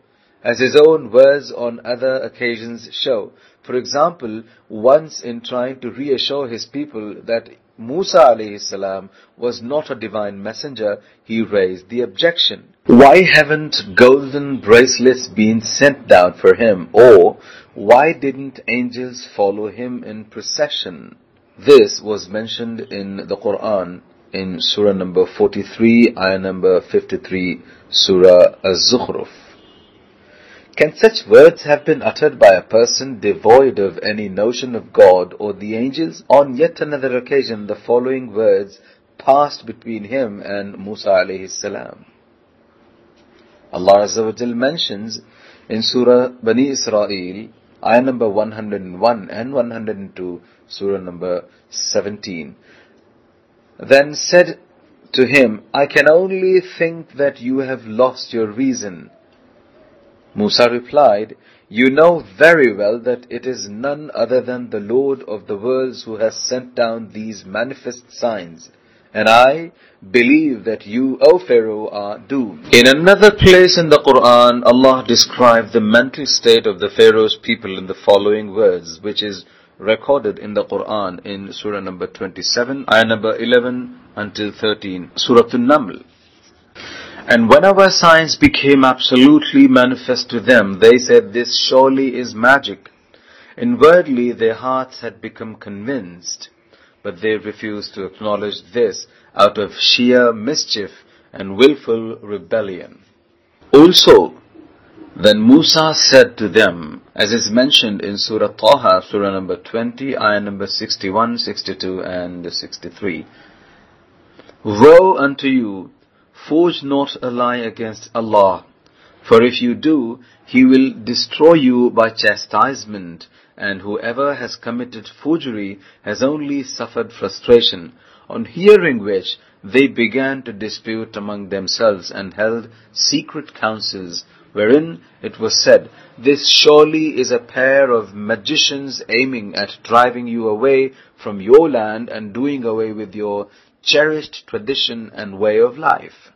as his own words on other occasions show. For example, once in trying to reassure his people that Musa salam was not a divine messenger, he raised the objection. Why haven't golden bracelets been sent down for him? Or why didn't angels follow him in procession? This was mentioned in the Quran in Surah number 43, ayah number 53, Surah Az-Zukhruf. Can such words have been uttered by a person devoid of any notion of God or the angels? On yet another occasion, the following words passed between him and Musa alayhi salam. Allah Azza mentions in Surah Bani Israel, ayah number 101 and 102, Surah number 17. Then said to him, I can only think that you have lost your reason. Musa replied, You know very well that it is none other than the Lord of the worlds who has sent down these manifest signs. And I believe that you, O Pharaoh, are doomed. In another place in the Quran, Allah described the mental state of the Pharaoh's people in the following words, which is recorded in the Quran in Surah number 27, ayah number 11 until 13, Surah An-Naml. And when our signs became absolutely manifest to them, they said, This surely is magic. Inwardly, their hearts had become convinced, but they refused to acknowledge this out of sheer mischief and willful rebellion. Also, then Musa said to them, as is mentioned in Surah Taha, Surah number 20, ayah number 61, 62, and 63, Woe unto you Forge not a lie against Allah, For if you do, he will destroy you by chastisement, and whoever has committed forgery has only suffered frustration. On hearing which, they began to dispute among themselves and held secret councils, wherein it was said, This surely is a pair of magicians aiming at driving you away from your land and doing away with your cherished tradition and way of life.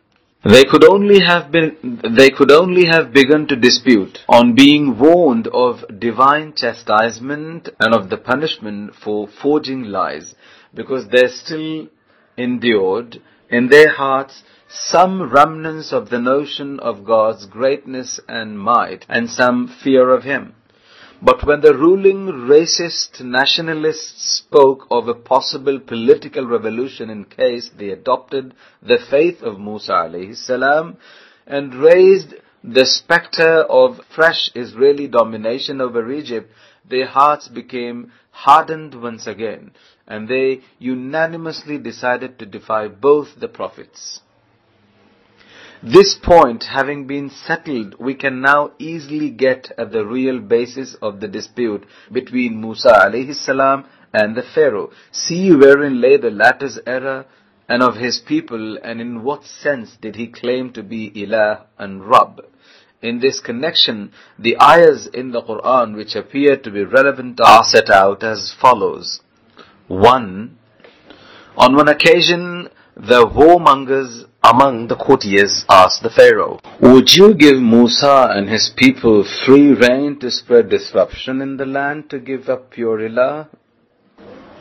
They could only have been, they could only have begun to dispute on being warned of divine chastisement and of the punishment for forging lies, because there still endured in their hearts some remnants of the notion of God's greatness and might and some fear of Him. But when the ruling racist nationalists spoke of a possible political revolution in case they adopted the faith of Musa alayhi salam and raised the specter of fresh Israeli domination over Egypt, their hearts became hardened once again, and they unanimously decided to defy both the prophets. This point having been settled, we can now easily get at the real basis of the dispute between Musa alayhi salam and the Pharaoh. See wherein lay the latter's error and of his people and in what sense did he claim to be Ilah and Rabb. In this connection, the ayahs in the Quran which appear to be relevant are set out as follows. 1. On one occasion, the warmongers among the courtiers asked the Pharaoh, Would you give Musa and his people free rein to spread disruption in the land to give up pure ilah?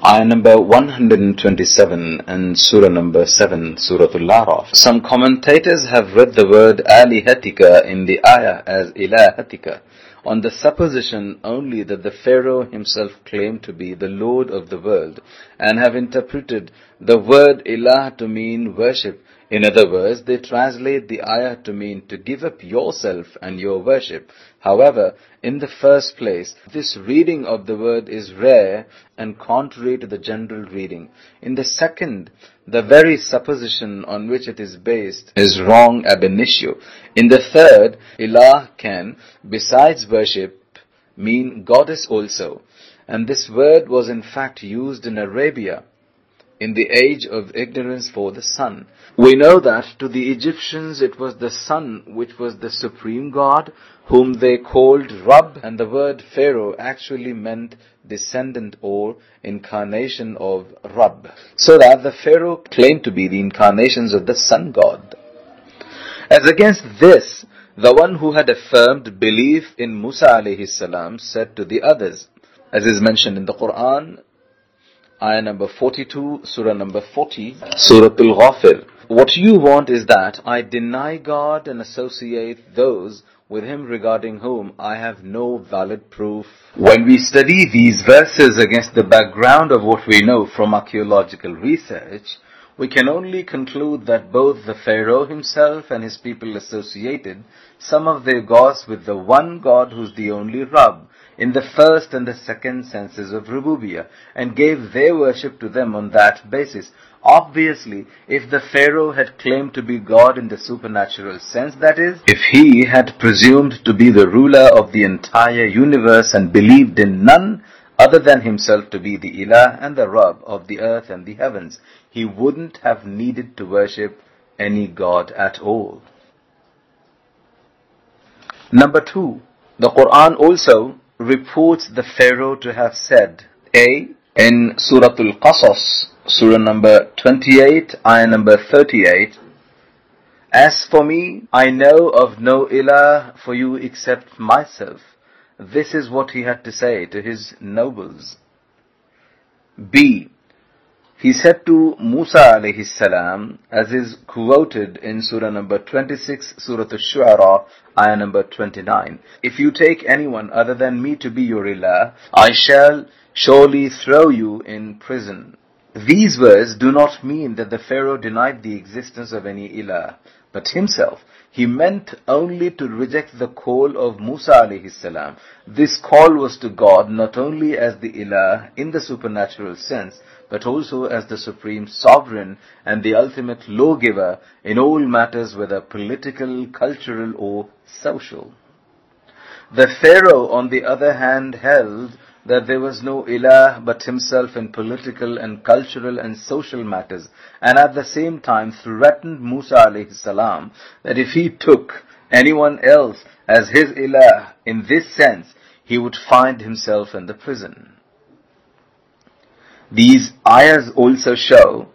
Ayah number 127 and Surah number 7, Surah Al-Araf. Some commentators have read the word Alihatika in the ayah as Ilahatika on the supposition only that the Pharaoh himself claimed to be the Lord of the world and have interpreted the word Ilah to mean worship in other words, they translate the ayah to mean to give up yourself and your worship. However, in the first place, this reading of the word is rare and contrary to the general reading. In the second, the very supposition on which it is based is wrong ab initio. In the third, ilah can, besides worship, mean goddess also. And this word was in fact used in Arabia in the age of ignorance for the sun. We know that to the Egyptians it was the sun which was the supreme god whom they called Rab and the word Pharaoh actually meant descendant or incarnation of Rab. So that the Pharaoh claimed to be the incarnations of the sun god. As against this, the one who had affirmed belief in Musa alayhi salam said to the others, as is mentioned in the Quran, ayah number 42, surah number 40, surah al-Ghafir. What you want is that I deny God and associate those with Him regarding whom I have no valid proof. When we study these verses against the background of what we know from archaeological research, we can only conclude that both the Pharaoh himself and his people associated some of their gods with the one God who's the only Rabb, in the first and the second senses of Rububiyah and gave their worship to them on that basis. Obviously, if the Pharaoh had claimed to be God in the supernatural sense, that is, if he had presumed to be the ruler of the entire universe and believed in none other than himself to be the Ilah and the Rabb of the earth and the heavens, he wouldn't have needed to worship any God at all. Number two, the Quran also reports the Pharaoh to have said, A. In Surah Al-Qasas, Surah number 28, ayah number 38, As for me, I know of no ilah for you except myself. This is what he had to say to his nobles. B. He said to Musa alayhi salam, as is quoted in Surah number 26, Surah Al-Shu'ara, ayah number 29, If you take anyone other than me to be your ilah, I shall surely throw you in prison. These words do not mean that the Pharaoh denied the existence of any ilah, but himself. He meant only to reject the call of Musa alayhi salam. This call was to God not only as the ilah in the supernatural sense, but also as the supreme sovereign and the ultimate lawgiver in all matters whether political, cultural or social. The Pharaoh, on the other hand, held that there was no ilah but himself in political and cultural and social matters, and at the same time threatened Musa alayhi salam that if he took anyone else as his ilah in this sense, he would find himself in the prison. These ayahs also show,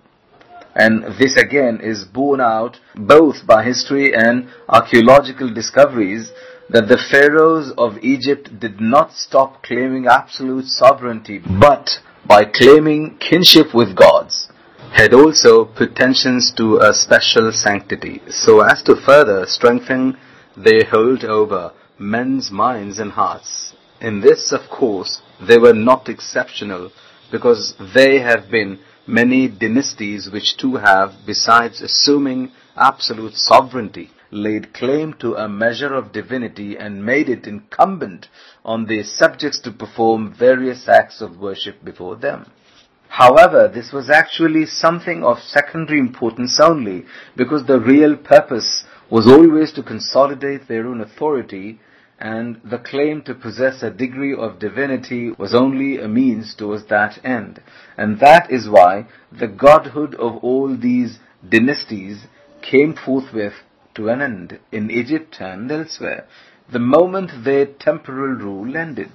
and this again is borne out both by history and archaeological discoveries, that the pharaohs of Egypt did not stop claiming absolute sovereignty, but by claiming kinship with gods, had also pretensions to a special sanctity, so as to further strengthen their hold over men's minds and hearts. In this, of course, they were not exceptional, because they have been many dynasties which too have, besides assuming absolute sovereignty, laid claim to a measure of divinity and made it incumbent on their subjects to perform various acts of worship before them. However, this was actually something of secondary importance only, because the real purpose was always to consolidate their own authority, and the claim to possess a degree of divinity was only a means towards that end. And that is why the godhood of all these dynasties came forthwith to an end in Egypt and elsewhere, the moment their temporal rule ended.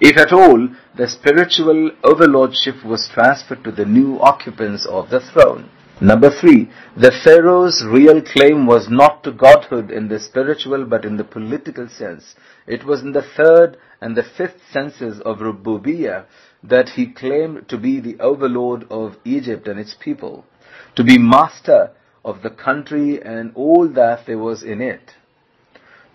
If at all, the spiritual overlordship was transferred to the new occupants of the throne. Number three, the Pharaoh's real claim was not to godhood in the spiritual but in the political sense. It was in the third and the fifth senses of Rububiyyah that he claimed to be the overlord of Egypt and its people, to be master of the country and all that there was in it,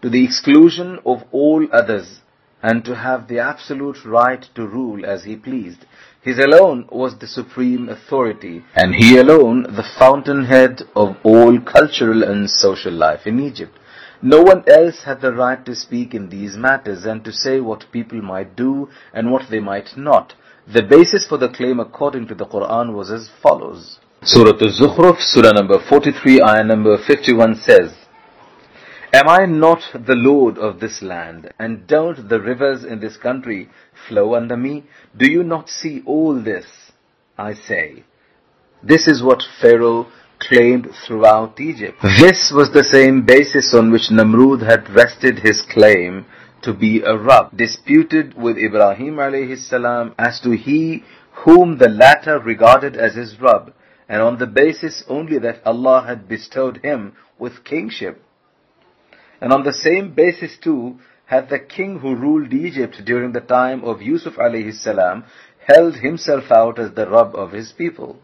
to the exclusion of all others, and to have the absolute right to rule as he pleased. His alone was the supreme authority, and he alone the fountainhead of all cultural and social life in Egypt. No one else had the right to speak in these matters and to say what people might do and what they might not. The basis for the claim according to the Quran was as follows. Surah Al-Zukhruf, Surah number 43, ayah number 51 says, Am I not the Lord of this land, and don't the rivers in this country flow under me? Do you not see all this? I say. This is what Pharaoh claimed throughout Egypt. This was the same basis on which Namrud had rested his claim to be a Rabb, disputed with Ibrahim alayhi salam as to he whom the latter regarded as his Rabb and on the basis only that Allah had bestowed him with kingship. And on the same basis too, had the king who ruled Egypt during the time of Yusuf alayhi salam held himself out as the Rabb of his people.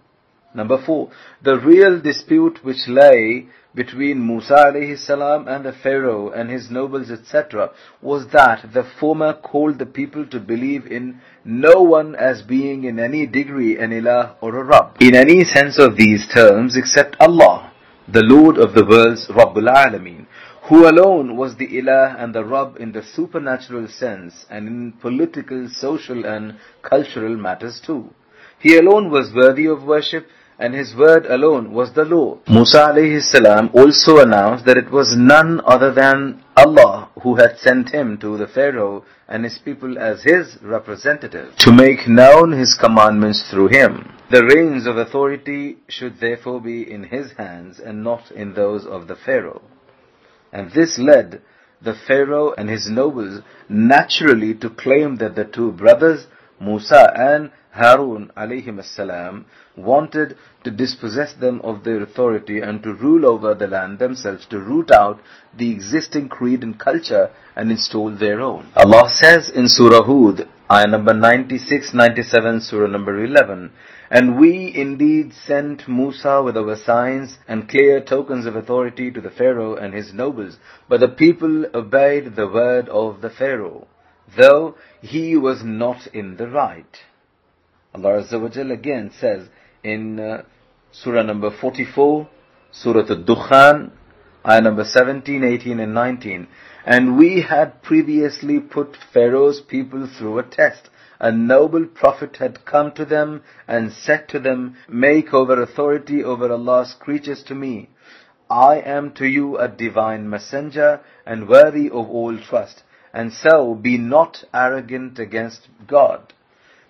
Number four, the real dispute which lay between Musa alayhi salam and the Pharaoh and his nobles etc. was that the former called the people to believe in no one as being in any degree an ilah or a Rabb, in any sense of these terms except Allah, the Lord of the worlds, Rabbul Alameen, who alone was the ilah and the Rabb in the supernatural sense and in political, social and cultural matters too. He alone was worthy of worship and his word alone was the law. Musa alayhi salam also announced that it was none other than Allah who had sent him to the Pharaoh and his people as his representative to make known his commandments through him. The reins of authority should therefore be in his hands and not in those of the Pharaoh. And this led the Pharaoh and his nobles naturally to claim that the two brothers, Musa and Harun alayhim salam wanted to dispossess them of their authority and to rule over the land themselves, to root out the existing creed and culture and install their own. Allah says in Surah Hud, ayah number 96, 97, Surah number 11, and we indeed sent Musa with our signs and clear tokens of authority to the Pharaoh and his nobles, but the people obeyed the word of the Pharaoh, though he was not in the right. Allah Azza wa Jal again says in uh, Surah number 44, Surah Al-Dukhan, ayah number 17, 18 and 19. And we had previously put Pharaoh's people through a test a noble prophet had come to them and said to them, Make over authority over Allah's creatures to me. I am to you a divine messenger and worthy of all trust. And so be not arrogant against God.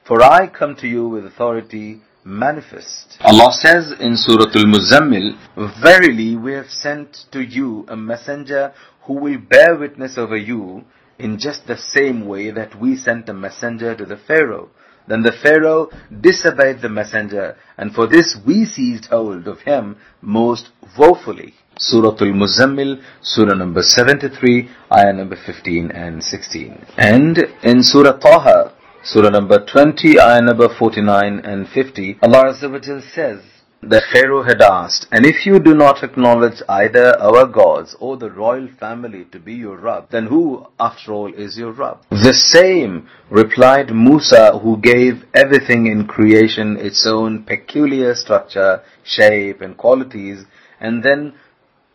For I come to you with authority manifest. Allah says in Surah Al-Muzammil, Verily we have sent to you a messenger who will bear witness over you in just the same way that we sent a messenger to the Pharaoh. Then the Pharaoh disobeyed the messenger, and for this we seized hold of him most woefully. Surah Al-Muzammil, Surah number 73, ayah number 15 and 16. And in Surah Taha, Surah number 20, ayah number 49 and 50, Allah Azza wa says, the Pharaoh had asked, And if you do not acknowledge either our gods or the royal family to be your Rabb, then who, after all, is your Rabb? The same, replied Musa, who gave everything in creation its own peculiar structure, shape, and qualities, and then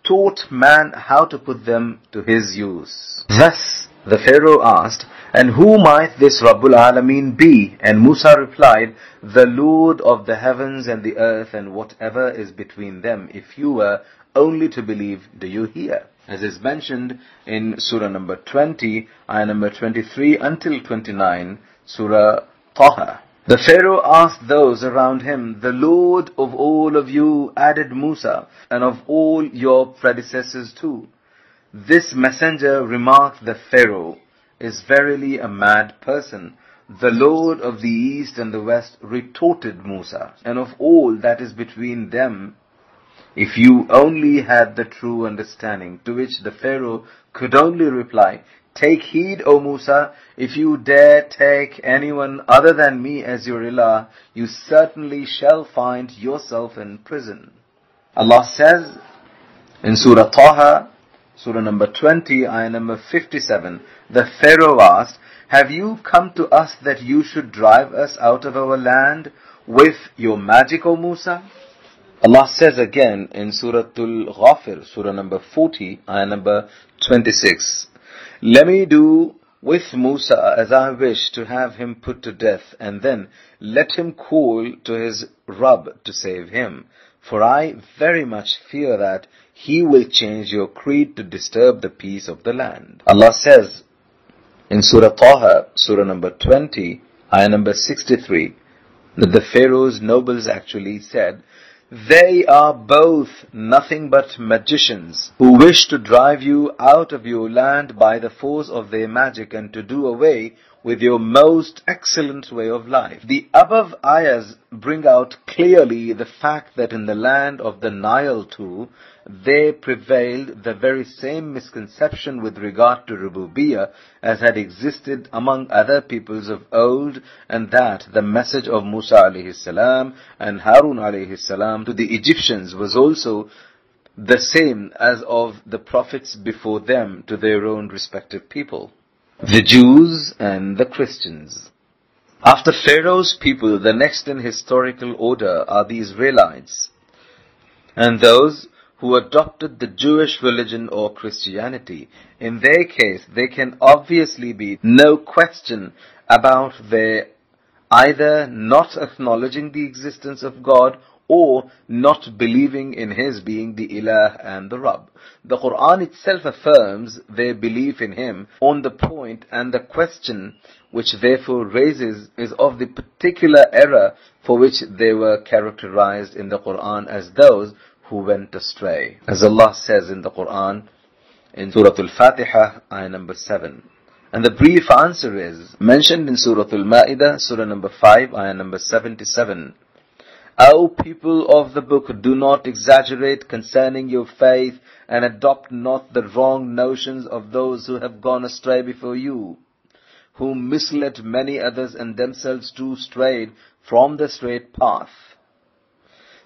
taught man how to put them to his use. Thus, the Pharaoh asked, and who might this Rabbul Alameen be? And Musa replied, The Lord of the heavens and the earth and whatever is between them. If you were only to believe, do you hear? As is mentioned in Surah number 20, ayah number 23 until 29, Surah Taha. The Pharaoh asked those around him, The Lord of all of you added Musa, and of all your predecessors too. This messenger remarked the Pharaoh, is verily a mad person. The Lord of the East and the West retorted Musa, and of all that is between them, if you only had the true understanding, to which the Pharaoh could only reply, Take heed, O Musa, if you dare take anyone other than me as your ilah, you certainly shall find yourself in prison. Allah says in Surah Taha, Surah number 20, ayah number 57, the Pharaoh asked, Have you come to us that you should drive us out of our land with your magic, O Musa? Allah says again in Surah Al-Ghafir, Surah number 40, ayah number 26, Let me do with Musa as I wish to have him put to death, and then let him call to his Rabb to save him. For I very much fear that he will change your creed to disturb the peace of the land. Allah says in Surah Taha, Surah number 20, ayah number 63, that the Pharaoh's nobles actually said, they are both nothing but magicians who wish to drive you out of your land by the force of their magic and to do away with your most excellent way of life. The above ayahs bring out clearly the fact that in the land of the Nile too, there prevailed the very same misconception with regard to Rububiyyah as had existed among other peoples of old, and that the message of Musa alayhi salam and Harun alayhi salam to the Egyptians was also the same as of the prophets before them to their own respective people the Jews and the Christians. After Pharaoh's people, the next in historical order are the Israelites, and those who adopted the Jewish religion or Christianity. In their case, there can obviously be no question about their either not acknowledging the existence of God or not believing in His being the Ilah and the Rabb. The Quran itself affirms their belief in Him on the point and the question which therefore raises is of the particular error for which they were characterized in the Quran as those who went astray. As Allah says in the Quran, in Surah Al-Fatiha, ayah number 7. And the brief answer is mentioned in Surah Al-Ma'idah, Surah number 5, ayah number 77. O people of the book, do not exaggerate concerning your faith and adopt not the wrong notions of those who have gone astray before you, who misled many others and themselves too strayed from the straight path.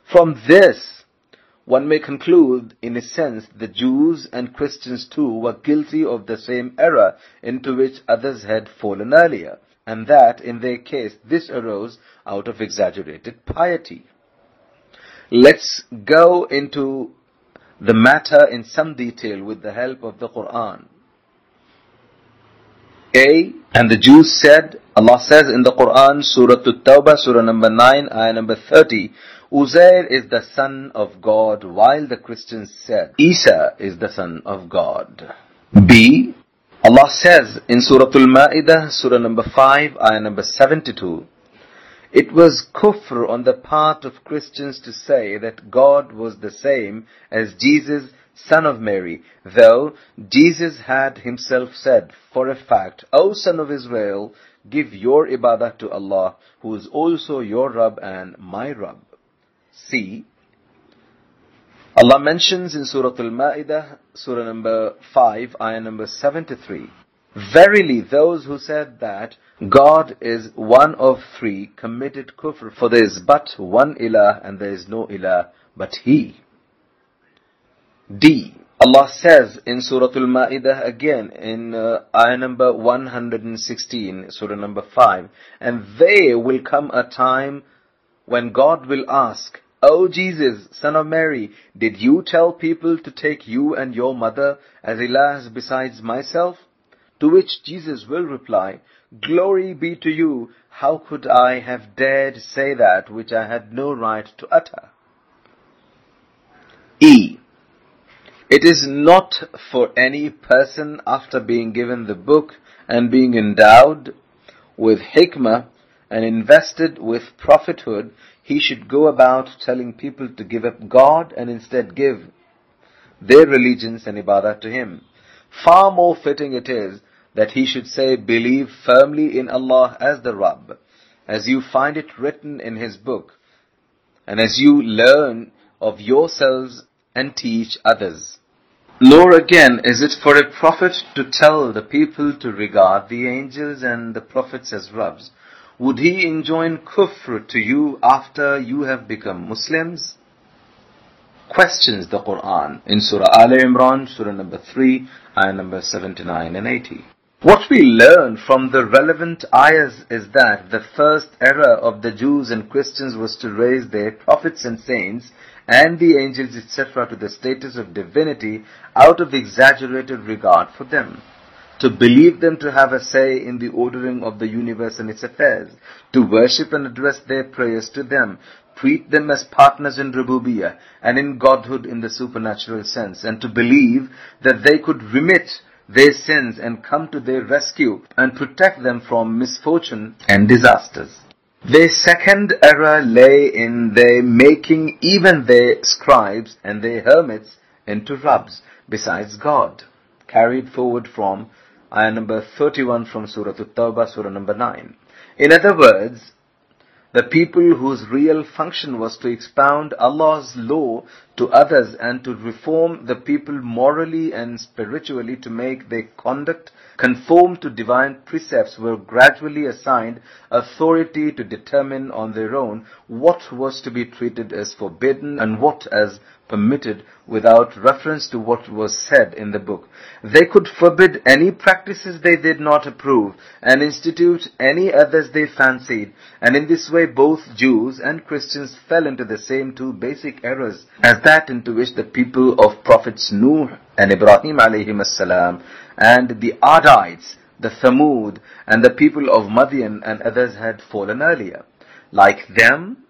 From this, one may conclude, in a sense, the Jews and Christians too were guilty of the same error into which others had fallen earlier and that in their case this arose out of exaggerated piety. Let's go into the matter in some detail with the help of the Quran. A. And the Jews said, Allah says in the Quran, Surah At-Tawbah, Surah number 9, ayah number 30, Uzair is the son of God, while the Christians said, Isa is the son of God. B. Allah says in Surah Al-Ma'idah, Surah number 5, ayah number 72, it was kufr on the part of Christians to say that God was the same as Jesus son of Mary, though Jesus had himself said for a fact, O son of Israel, give your ibadah to Allah, who is also your Rabb and my Rabb. See, Allah mentions in Surah Al-Ma'idah, Surah number 5, ayah number 73, Verily those who said that God is one of three committed kufr, for there is but one ilah and there is no ilah but He. D. Allah says in Surah Al-Ma'idah again in uh, ayah number 116, Surah number 5, and there will come a time when God will ask, O Jesus, son of Mary, did you tell people to take you and your mother as ilahs besides myself? To which Jesus will reply, Glory be to you, how could I have dared say that which I had no right to utter? E. It is not for any person after being given the book and being endowed with hikmah and invested with prophethood, he should go about telling people to give up God and instead give their religions and ibadah to him. Far more fitting it is that he should say, believe firmly in Allah as the Rabb, as you find it written in his book, and as you learn of yourselves and teach others. Nor again is it for a prophet to tell the people to regard the angels and the prophets as Rabbs. Would he enjoin kufr to you after you have become Muslims? Questions the Quran in Surah Al Imran, Surah number 3, ayah number 79 and 80. What we learn from the relevant ayahs is that the first error of the Jews and Christians was to raise their prophets and saints and the angels etc. to the status of divinity out of exaggerated regard for them. To believe them to have a say in the ordering of the universe and its affairs, to worship and address their prayers to them, treat them as partners in Rububiyyah and in Godhood in the supernatural sense, and to believe that they could remit their sins and come to their rescue and protect them from misfortune and disasters. Their second error lay in their making even their scribes and their hermits into Rabbs besides God. Carried forward from ayah number 31 from Surah At-Tawbah, Surah number 9. In other words, the people whose real function was to expound Allah's law to others and to reform the people morally and spiritually to make their conduct conform to divine precepts were gradually assigned authority to determine on their own what was to be treated as forbidden and what as permitted without reference to what was said in the book. They could forbid any practices they did not approve and institute any others they fancied. And in this way both Jews and Christians fell into the same two basic errors as that into which the people of prophets Nuh and Ibrahim alayhim salam and the Adites, the Thamud and the people of Madian and others had fallen earlier. Like them,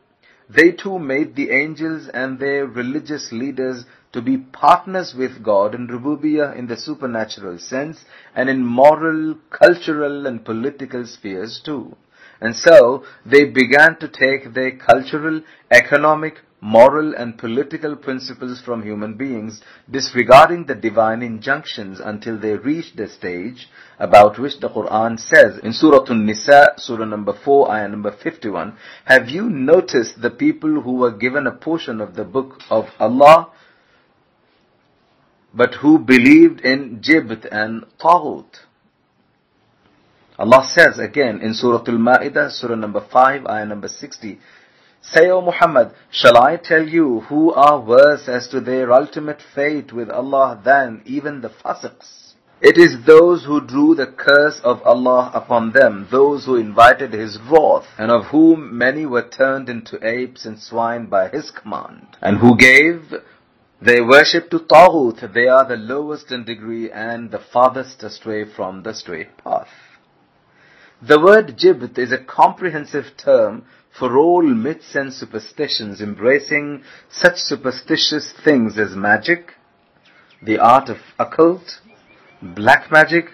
they too made the angels and their religious leaders to be partners with God in Rububiyyah in the supernatural sense and in moral, cultural and political spheres too. And so they began to take their cultural, economic, moral and political principles from human beings, disregarding the divine injunctions until they reached the stage about which the Quran says in Surah An-Nisa, Surah number 4, ayah number 51, Have you noticed the people who were given a portion of the book of Allah, but who believed in Jibt and Taghut? Allah says again in Surah Al-Ma'idah, Surah number 5, ayah number 60, Say, O Muhammad, shall I tell you who are worse as to their ultimate fate with Allah than even the fasiqs? It is those who drew the curse of Allah upon them, those who invited His wrath, and of whom many were turned into apes and swine by His command, and who gave their worship to Taghut. They are the lowest in degree and the farthest astray from the straight path. The word jibt is a comprehensive term for all myths and superstitions embracing such superstitious things as magic, the art of occult, black magic,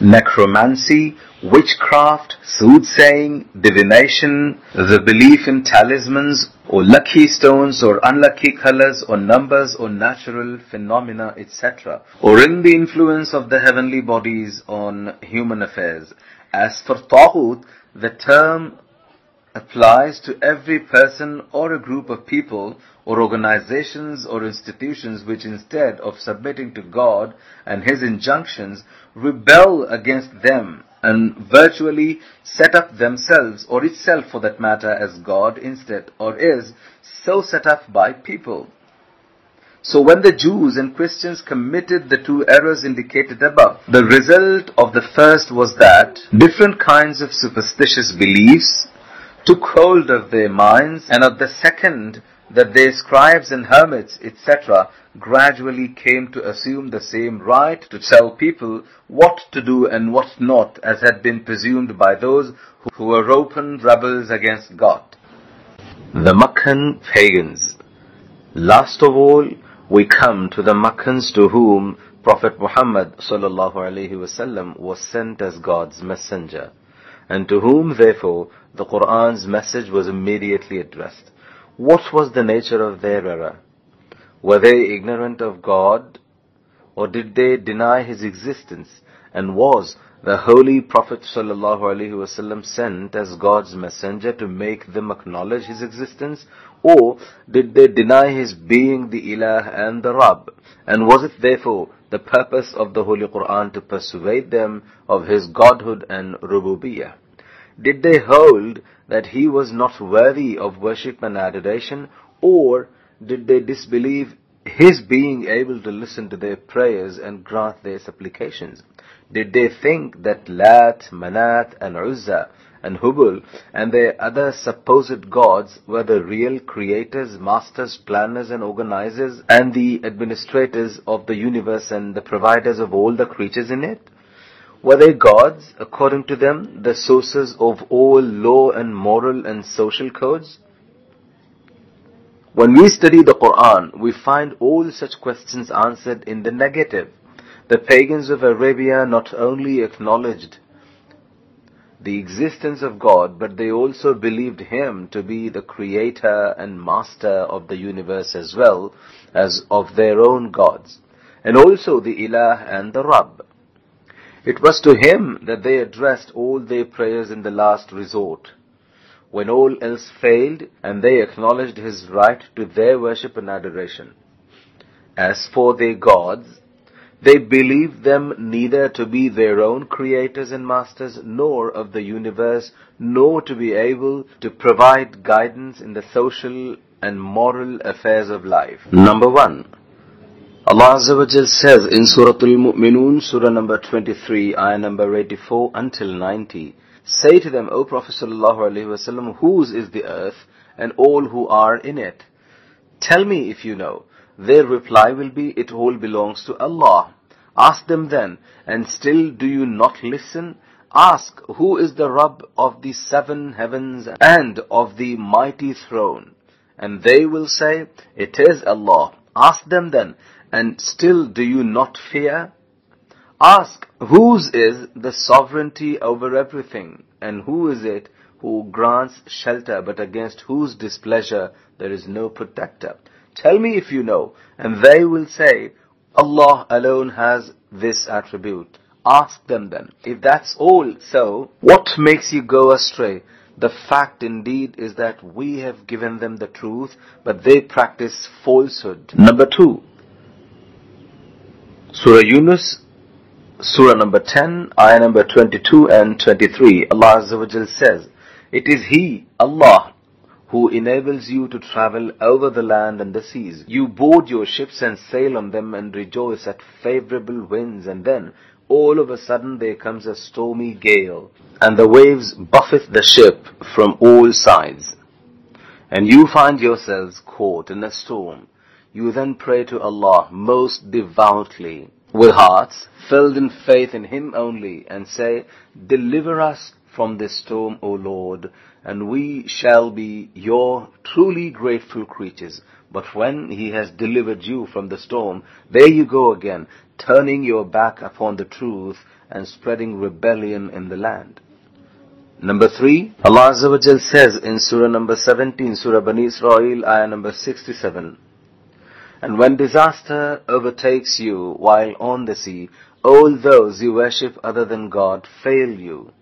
necromancy, witchcraft, soothsaying, divination, the belief in talismans or lucky stones or unlucky colors or numbers or natural phenomena, etc. Or in the influence of the heavenly bodies on human affairs. As for Taghut, the term applies to every person or a group of people or organizations or institutions which instead of submitting to God and His injunctions rebel against them and virtually set up themselves or itself for that matter as God instead or is so set up by people. So when the Jews and Christians committed the two errors indicated above, the result of the first was that different kinds of superstitious beliefs took hold of their minds, and of the second, that their scribes and hermits, etc., gradually came to assume the same right to tell people what to do and what not, as had been presumed by those who were open rebels against God. The Makkan pagans. Last of all, we come to the Makkans to whom Prophet Muhammad was sent as God's messenger, and to whom therefore the Quran's message was immediately addressed. What was the nature of their error? Were they ignorant of God, or did they deny His existence? And was the Holy Prophet ﷺ sent as God's messenger to make them acknowledge His existence? Or did they deny His being the Ilah and the Rabb? And was it therefore the purpose of the Holy Quran to persuade them of His Godhood and Rububiyyah? Did they hold that He was not worthy of worship and adoration? Or did they disbelieve His being able to listen to their prayers and grant their supplications? Did they think that Lat, Manat and Uzza and Hubal and their other supposed gods were the real creators, masters, planners and organizers and the administrators of the universe and the providers of all the creatures in it? Were they gods, according to them, the sources of all law and moral and social codes? When we study the Quran, we find all such questions answered in the negative. The pagans of Arabia not only acknowledged the existence of God, but they also believed Him to be the creator and master of the universe as well as of their own gods, and also the Ilah and the Rabb. It was to Him that they addressed all their prayers in the last resort, when all else failed and they acknowledged His right to their worship and adoration. As for their gods, they believed them neither to be their own creators and masters, nor of the universe, nor to be able to provide guidance in the social and moral affairs of life. Number one, Allah Azza wa Jal says in Surah Al-Mu'minun, Surah number 23, ayah number 84 until 90, Say to them, O Prophet Sallallahu Alaihi Wasallam, whose is the earth and all who are in it? Tell me if you know. Their reply will be, it all belongs to Allah. Ask them then, and still do you not listen? Ask, who is the Rabb of the seven heavens and of the mighty throne? And they will say, it is Allah. Ask them then, and still do you not fear? Ask, whose is the sovereignty over everything, and who is it who grants shelter, but against whose displeasure there is no protector? Tell me if you know. And they will say, Allah alone has this attribute. Ask them then. If that's all so, what makes you go astray? The fact indeed is that we have given them the truth, but they practice falsehood. Number two, Surah Yunus, Surah number 10, ayah number 22 and 23. Allah Azza wa says, It is He, Allah, who enables you to travel over the land and the seas. You board your ships and sail on them and rejoice at favorable winds and then all of a sudden there comes a stormy gale and the waves buffet the ship from all sides and you find yourselves caught in a storm. You then pray to Allah most devoutly with hearts filled in faith in Him only and say, Deliver us from this storm, O Lord, and we shall be your truly grateful creatures. But when he has delivered you from the storm, there you go again, turning your back upon the truth and spreading rebellion in the land. Number three, Allah Azza wa Jal says in Surah number 17, Surah Bani Israel, ayah number 67, And when disaster overtakes you while on the sea, all those you worship other than God fail you.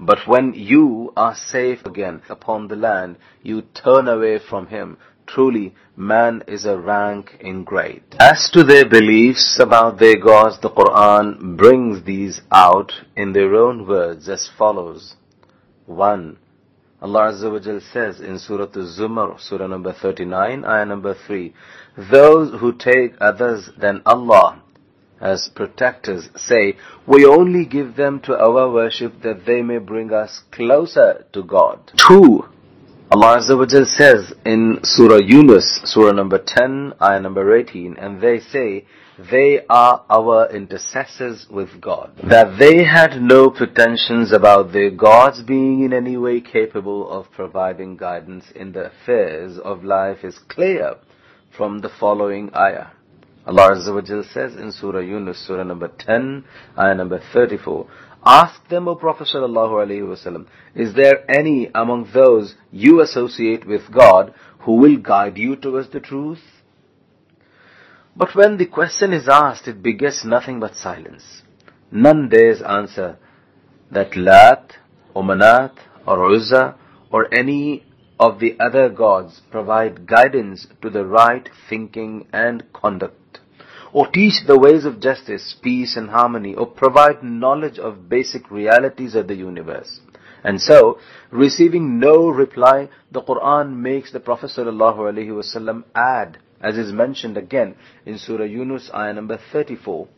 But when you are safe again upon the land, you turn away from him. Truly, man is a rank ingrate. As to their beliefs about their gods, the Quran brings these out in their own words as follows. 1. Allah Azza wa says in Surah Al-Zumar, Surah number 39, ayah number 3, Those who take others than Allah as protectors say, we only give them to our worship that they may bring us closer to God. Two, Allah Azza wa Jal says in Surah Yunus, Surah number 10, ayah number 18, and they say, they are our intercessors with God. That they had no pretensions about their gods being in any way capable of providing guidance in the affairs of life is clear from the following ayah. Allah Azza wa Jal says in Surah Yunus, Surah number 10, ayah number 34, Ask them, O Prophet sallallahu alaihi wasallam, is there any among those you associate with God who will guide you towards the truth? But when the question is asked, it begets nothing but silence. None dares answer that Lat, or Manat, or Uzza, or any of the other gods provide guidance to the right thinking and conduct or teach the ways of justice, peace and harmony, or provide knowledge of basic realities of the universe. And so, receiving no reply, the Quran makes the Prophet ﷺ add, as is mentioned again in Surah Yunus, ayah number 34.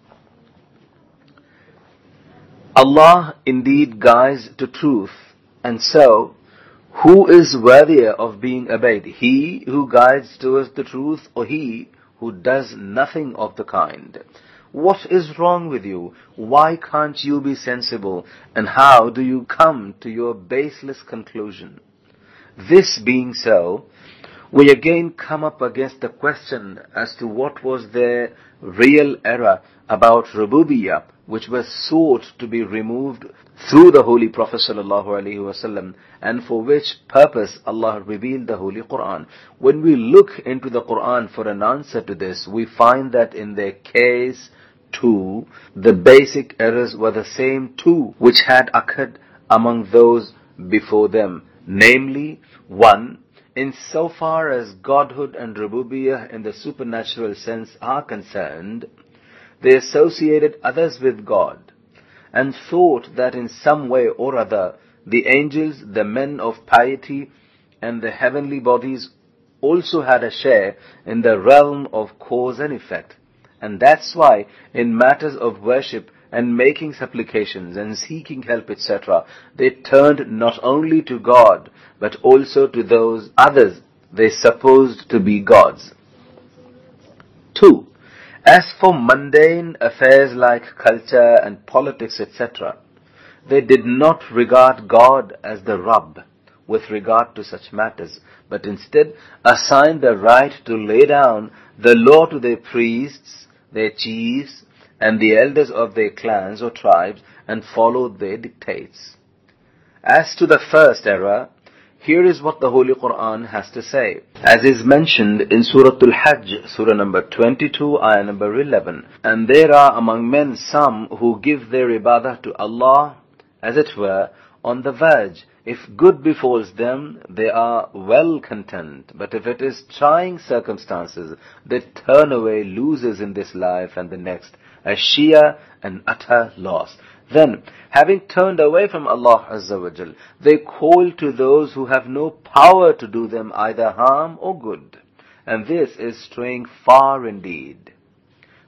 Allah indeed guides to truth, and so, who is worthier of being obeyed? He who guides towards the truth, or he who does nothing of the kind. What is wrong with you? Why can't you be sensible? And how do you come to your baseless conclusion? This being so, we again come up against the question as to what was their real error about Rububiyyah, which was sought to be removed through the Holy Prophet ﷺ and for which purpose Allah revealed the Holy Quran. When we look into the Quran for an answer to this, we find that in their case too, the basic errors were the same too which had occurred among those before them. Namely, one, in so far as Godhood and Rububiyyah in the supernatural sense are concerned, they associated others with God and thought that in some way or other the angels, the men of piety, and the heavenly bodies also had a share in the realm of cause and effect. And that's why in matters of worship and making supplications and seeking help, etc., they turned not only to God, but also to those others they supposed to be gods. Two, as for mundane affairs like culture and politics, etc., they did not regard God as the Rabb with regard to such matters, but instead assigned the right to lay down the law to their priests, their chiefs, and the elders of their clans or tribes and followed their dictates. As to the first error, here is what the Holy Quran has to say. As is mentioned in Surah Al-Hajj, Surah number 22, ayah number 11. And there are among men some who give their ibadah to Allah, as it were, on the verge. If good befalls them, they are well content. But if it is trying circumstances, they turn away losers in this life and the next, a sheer and utter loss. Then, having turned away from Allah Azza wa Jal, they call to those who have no power to do them either harm or good. And this is straying far indeed.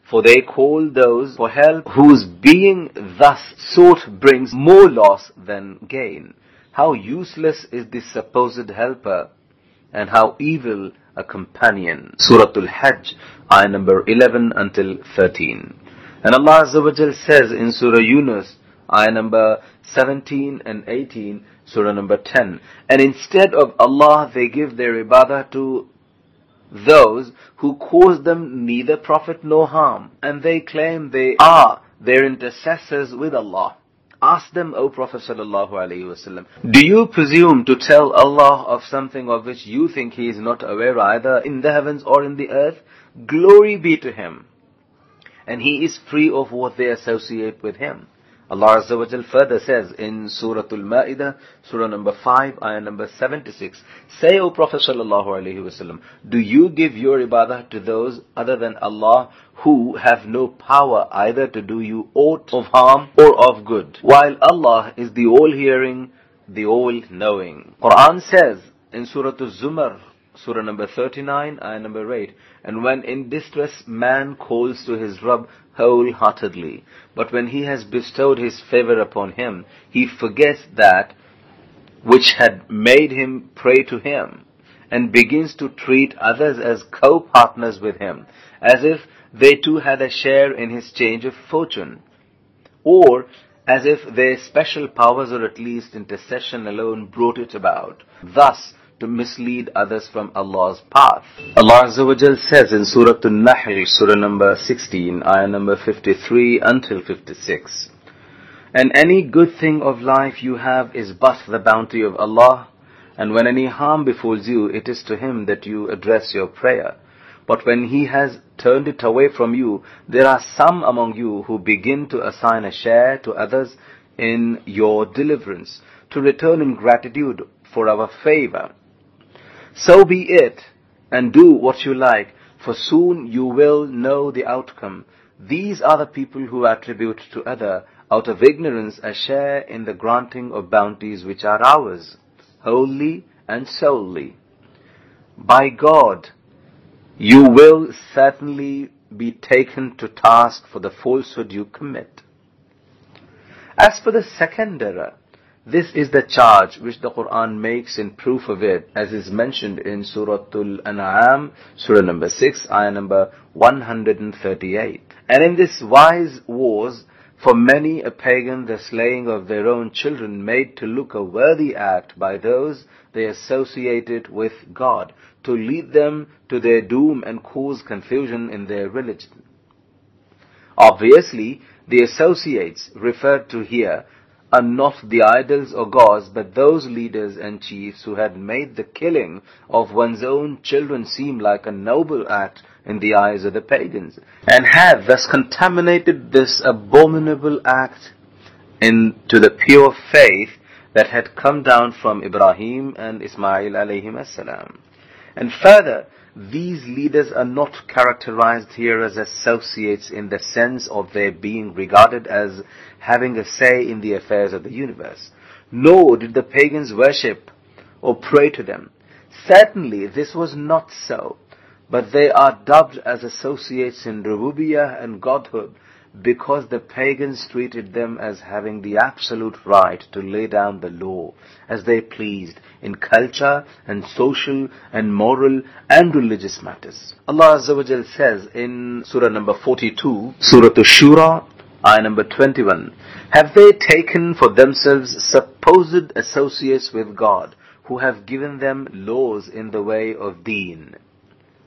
For they call those for help whose being thus sought brings more loss than gain. How useless is this supposed helper, and how evil a companion. Surah Al-Hajj, ayah number 11 until 13. And Allah Azza says in Surah Yunus, ayah number 17 and 18, surah number 10. And instead of Allah, they give their ibadah to those who cause them neither profit nor harm, and they claim they are their intercessors with Allah. Ask them, O Prophet sallallahu alaihi wasallam, do you presume to tell Allah of something of which you think He is not aware either in the heavens or in the earth? Glory be to Him. And He is free of what they associate with Him. Allah Azza wa Jal further says in Surah Al-Ma'idah, Surah number 5, ayah number 76, Say, O Prophet sallallahu alaihi wasallam, do you give your ibadah to those other than Allah who have no power either to do you aught of harm or of good, while Allah is the all-hearing, the all-knowing. Quran says in Surah Al-Zumar, Surah number 39, ayah number 8. And when in distress man calls to his Rabb wholeheartedly, but when he has bestowed his favor upon him, he forgets that which had made him pray to him, and begins to treat others as co-partners with him, as if they too had a share in his change of fortune, or as if their special powers or at least intercession alone brought it about. Thus, to mislead others from Allah's path. Allah Azza says in Surah An-Nahl, Surah number 16, ayah number 53 until 56. And any good thing of life you have is but the bounty of Allah, and when any harm befalls you, it is to Him that you address your prayer. But when He has turned it away from you, there are some among you who begin to assign a share to others in your deliverance, to return in gratitude for our favor. So be it, and do what you like, for soon you will know the outcome. These are the people who attribute to other, out of ignorance, a share in the granting of bounties which are ours, wholly and solely. By God, you will certainly be taken to task for the falsehood you commit. As for the second error, this is the charge which the Quran makes in proof of it, as is mentioned in Surah Al-An'am, Surah number 6, ayah number 138. And in this wise was for many a pagan the slaying of their own children made to look a worthy act by those they associated with God, to lead them to their doom and cause confusion in their religion. Obviously, the associates referred to here are not the idols or gods, but those leaders and chiefs who had made the killing of one's own children seem like a noble act in the eyes of the pagans, and had thus contaminated this abominable act into the pure faith that had come down from Ibrahim and Ismail alayhim salam. And further, these leaders are not characterized here as associates in the sense of their being regarded as having a say in the affairs of the universe. Nor did the pagans worship or pray to them. Certainly this was not so, but they are dubbed as associates in Rububiyyah and Godhood because the pagans treated them as having the absolute right to lay down the law as they pleased in culture and social and moral and religious matters. Allah Azza wa Jal says in Surah number 42, Surah Ash-Shura, ayah number 21, Have they taken for themselves supposed associates with God who have given them laws in the way of deen?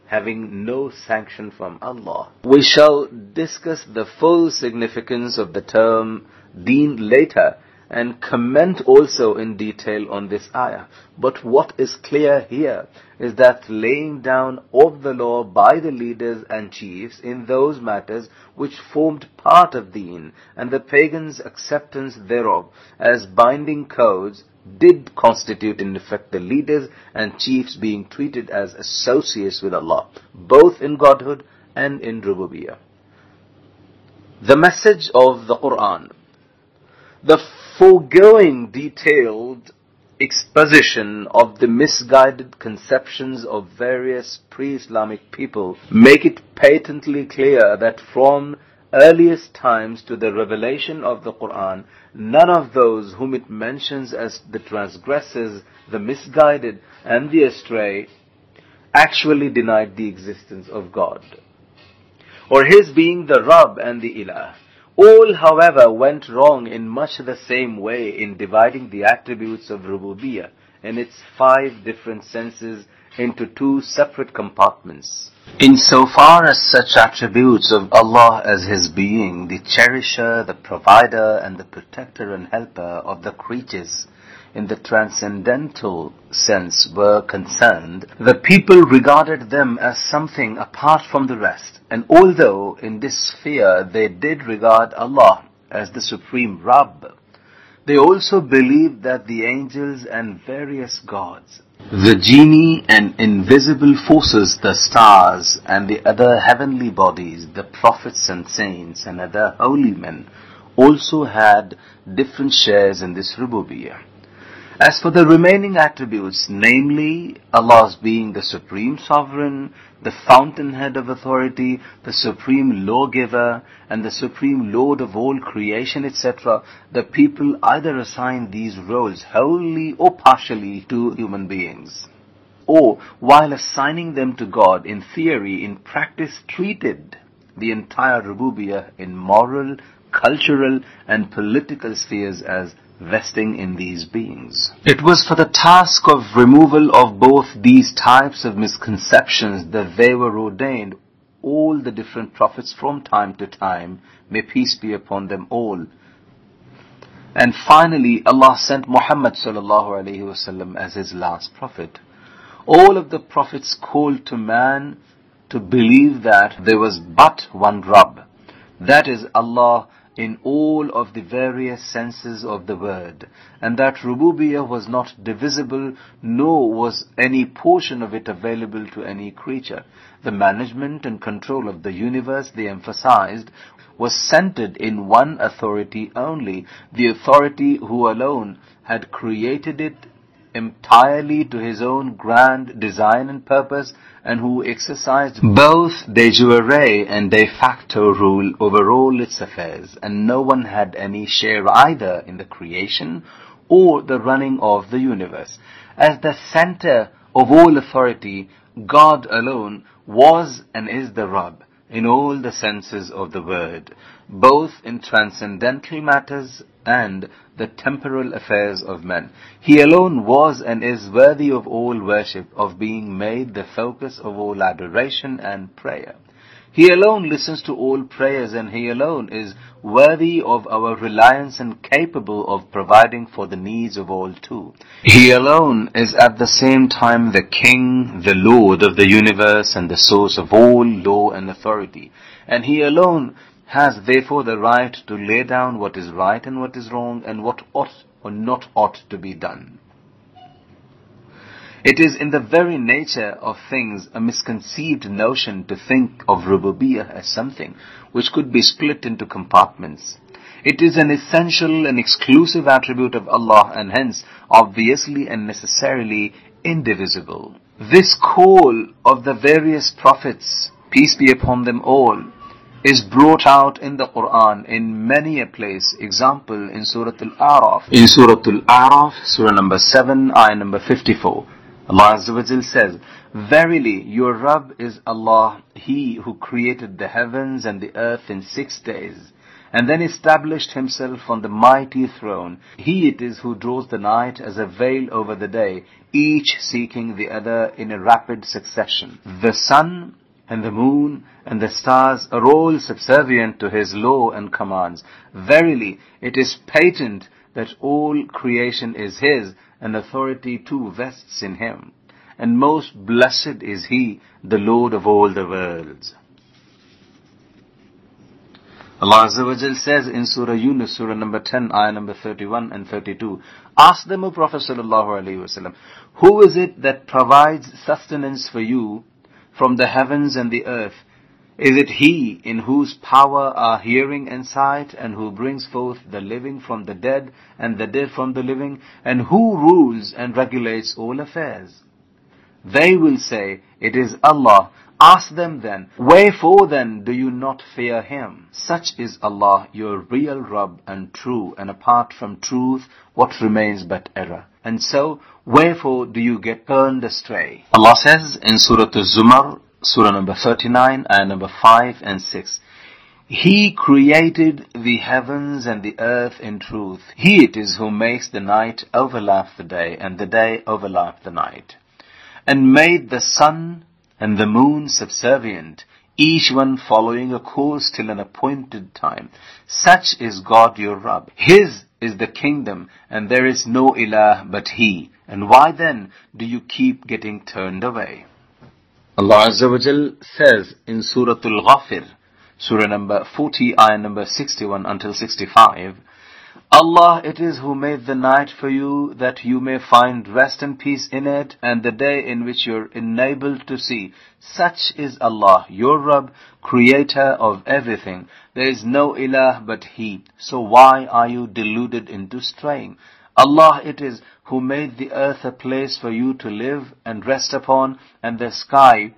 Having no sanction from Allah. We shall discuss the full significance of the term deen later and comment also in detail on this ayah. But what is clear here is that laying down of the law by the leaders and chiefs in those matters which formed part of deen and the pagans' acceptance thereof as binding codes did constitute in effect the leaders and chiefs being treated as associates with Allah, both in Godhood and in Rububiyyah. The message of the Quran. The foregoing detailed exposition of the misguided conceptions of various pre-Islamic people make it patently clear that from earliest times to the revelation of the Quran, none of those whom it mentions as the transgressors, the misguided, and the astray actually denied the existence of God, or His being the Rabb and the Ilah. All, however, went wrong in much the same way in dividing the attributes of rububiyyah in its five different senses into two separate compartments. Insofar as such attributes of Allah as His being, the cherisher, the provider, and the protector and helper of the creatures, in the transcendental sense were concerned, the people regarded them as something apart from the rest. And although in this sphere they did regard Allah as the supreme Rabb, they also believed that the angels and various gods, the genii and invisible forces, the stars and the other heavenly bodies, the prophets and saints and other holy men, also had different shares in this rububiyyah. As for the remaining attributes, namely Allah's being the supreme sovereign, the fountainhead of authority, the supreme lawgiver, and the supreme lord of all creation, etc., the people either assign these roles wholly or partially to human beings. Or, while assigning them to God in theory, in practice treated the entire rububiyyah in moral, cultural, and political spheres as vesting in these beings. It was for the task of removal of both these types of misconceptions that they were ordained all the different prophets from time to time, may peace be upon them all. And finally, Allah sent Muhammad sallallahu as his last prophet. All of the prophets called to man to believe that there was but one Rabb. That is Allah in all of the various senses of the word, and that rububiyyah was not divisible, nor was any portion of it available to any creature. The management and control of the universe, they emphasized, was centered in one authority only, the authority who alone had created it entirely to his own grand design and purpose and who exercised both de jure and de facto rule over all its affairs and no one had any share either in the creation or the running of the universe. As the center of all authority, God alone was and is the Rabb in all the senses of the word, both in transcendental matters and the temporal affairs of men. He alone was and is worthy of all worship, of being made the focus of all adoration and prayer. He alone listens to all prayers and He alone is worthy of our reliance and capable of providing for the needs of all too. He alone is at the same time the King, the Lord of the universe and the source of all law and authority. And He alone has therefore the right to lay down what is right and what is wrong and what ought or not ought to be done. It is in the very nature of things a misconceived notion to think of rububiyyah as something which could be split into compartments. It is an essential and exclusive attribute of Allah and hence obviously and necessarily indivisible. This call of the various prophets, peace be upon them all, is brought out in the Quran in many a place. Example in Surah Al-A'raf. In Surah Al-A'raf, Surah number 7, ayah number 54. Allah Azza wa says, Verily, your Rabb is Allah, He who created the heavens and the earth in six days, and then established Himself on the mighty throne. He it is who draws the night as a veil over the day, each seeking the other in a rapid succession. The sun and the moon and the stars are all subservient to His law and commands. Verily, it is patent that all creation is His, and authority too vests in him. And most blessed is he, the Lord of all the worlds. Allah Azza wa Jal says in Surah Yunus, Surah number 10, ayah number 31 and 32, Ask them, O Prophet sallallahu alaihi wasallam, who is it that provides sustenance for you from the heavens and the earth, is it He in whose power are hearing and sight, and who brings forth the living from the dead, and the dead from the living, and who rules and regulates all affairs? They will say, It is Allah. Ask them then, Wherefore then do you not fear Him? Such is Allah, your real Rabb and true, and apart from truth, what remains but error? And so, wherefore do you get turned astray? Allah says in Surah Al-Zumar, Surah number 39, ayah number 5 and 6. He created the heavens and the earth in truth. He it is who makes the night overlap the day and the day overlap the night. And made the sun and the moon subservient, each one following a course till an appointed time. Such is God your Rabb. His is the kingdom and there is no ilah but He. And why then do you keep getting turned away? Allah Azza wa Jal says in Surah Al-Ghafir, Surah number 40, ayah number 61 until 65, Allah it is who made the night for you that you may find rest and peace in it and the day in which you're enabled to see. Such is Allah, your Rabb, creator of everything. There is no ilah but He. So why are you deluded into straying? Allah it is who made the earth a place for you to live and rest upon and the sky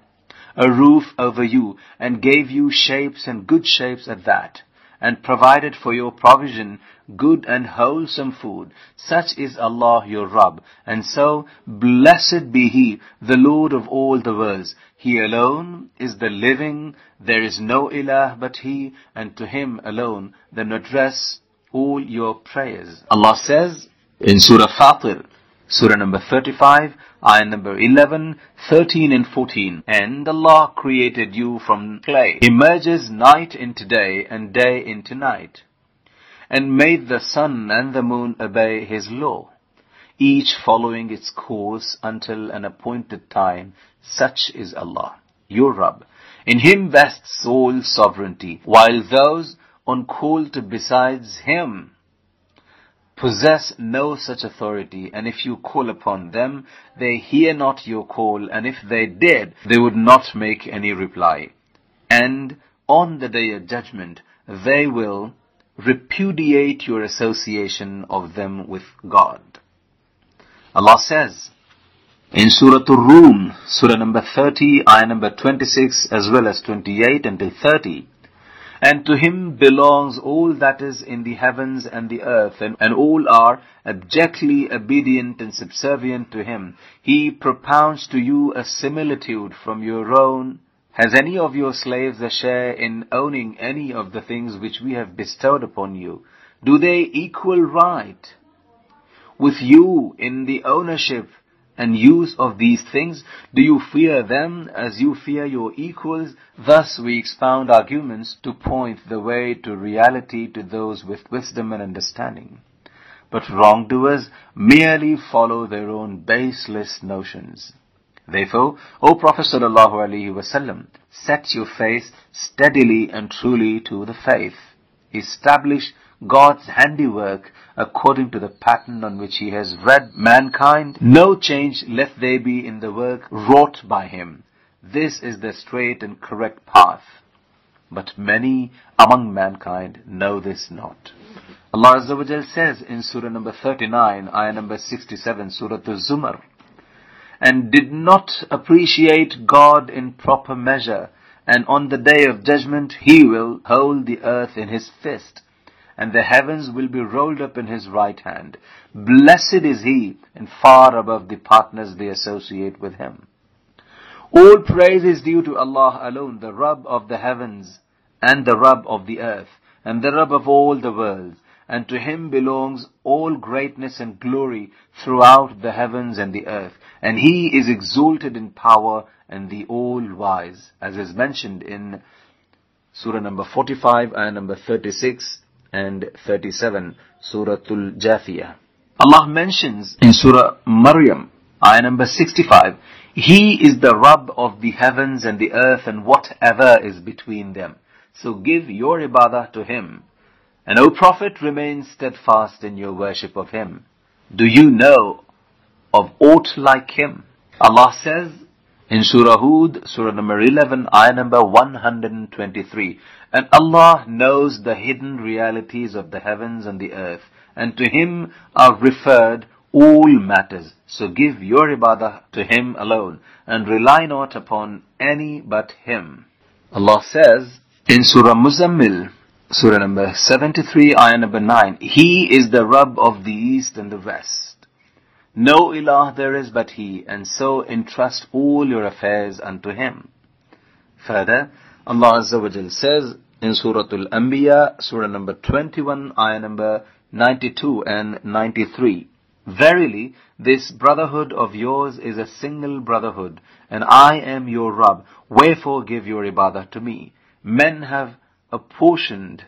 a roof over you and gave you shapes and good shapes at that and provided for your provision good and wholesome food. Such is Allah your Rabb. And so, blessed be He, the Lord of all the worlds. He alone is the living, there is no ilah but He, and to Him alone then address all your prayers. Allah says in Surah Fatir, Surah number 35, ayah number 11, 13 and 14. And Allah created you from clay. Emerges night into day and day into night. And made the sun and the moon obey His law, each following its course until an appointed time. Such is Allah, your Rabb. In Him vests all sovereignty, while those on uncalled besides Him possess no such authority, and if you call upon them, they hear not your call, and if they did, they would not make any reply. And on the day of judgment, they will repudiate your association of them with God. Allah says in Surah Ar-Rum, Surah number 30, ayah number 26 as well as 28 until 30, and to him belongs all that is in the heavens and the earth, and, and, all are abjectly obedient and subservient to him. He propounds to you a similitude from your own. Has any of your slaves a share in owning any of the things which we have bestowed upon you? Do they equal right with you in the ownership and use of these things? Do you fear them as you fear your equals? Thus we expound arguments to point the way to reality to those with wisdom and understanding. But wrongdoers merely follow their own baseless notions. Therefore, O Prophet wasallam, set your face steadily and truly to the faith. Establish God's handiwork according to the pattern on which He has read mankind. No change let there be in the work wrought by Him. This is the straight and correct path. But many among mankind know this not. Allah Azza wa says in Surah number 39, ayah number 67, Surah Al-Zumar, and did not appreciate God in proper measure, and on the day of judgment He will hold the earth in His fist and the heavens will be rolled up in his right hand. Blessed is he, and far above the partners they associate with him. All praise is due to Allah alone, the Rabb of the heavens, and the Rabb of the earth, and the Rabb of all the worlds. And to him belongs all greatness and glory throughout the heavens and the earth. And he is exalted in power and the all-wise, as is mentioned in Surah number 45 and number 36 and 37, Suratul Jathiyah. Allah mentions in Surah Maryam, ayah number 65, He is the Rabb of the heavens and the earth and whatever is between them. So give your ibadah to Him. And O Prophet, remain steadfast in your worship of Him. Do you know of aught like Him? Allah says, in Surah Hud, Surah number 11, ayah number 123. And Allah knows the hidden realities of the heavens and the earth, and to Him are referred all matters. So give your ibadah to Him alone, and rely not upon any but Him. Allah says in Surah Muzammil, Surah number 73, ayah number 9, He is the Rabb of the East and the West. No ilah there is but He, and so entrust all your affairs unto Him. Further, Allah Azza wa Jal says in Surah Al-Anbiya, Surah number 21, ayah number 92 and 93. Verily, this brotherhood of yours is a single brotherhood, and I am your Rabb. Wherefore give your ibadah to me. Men have apportioned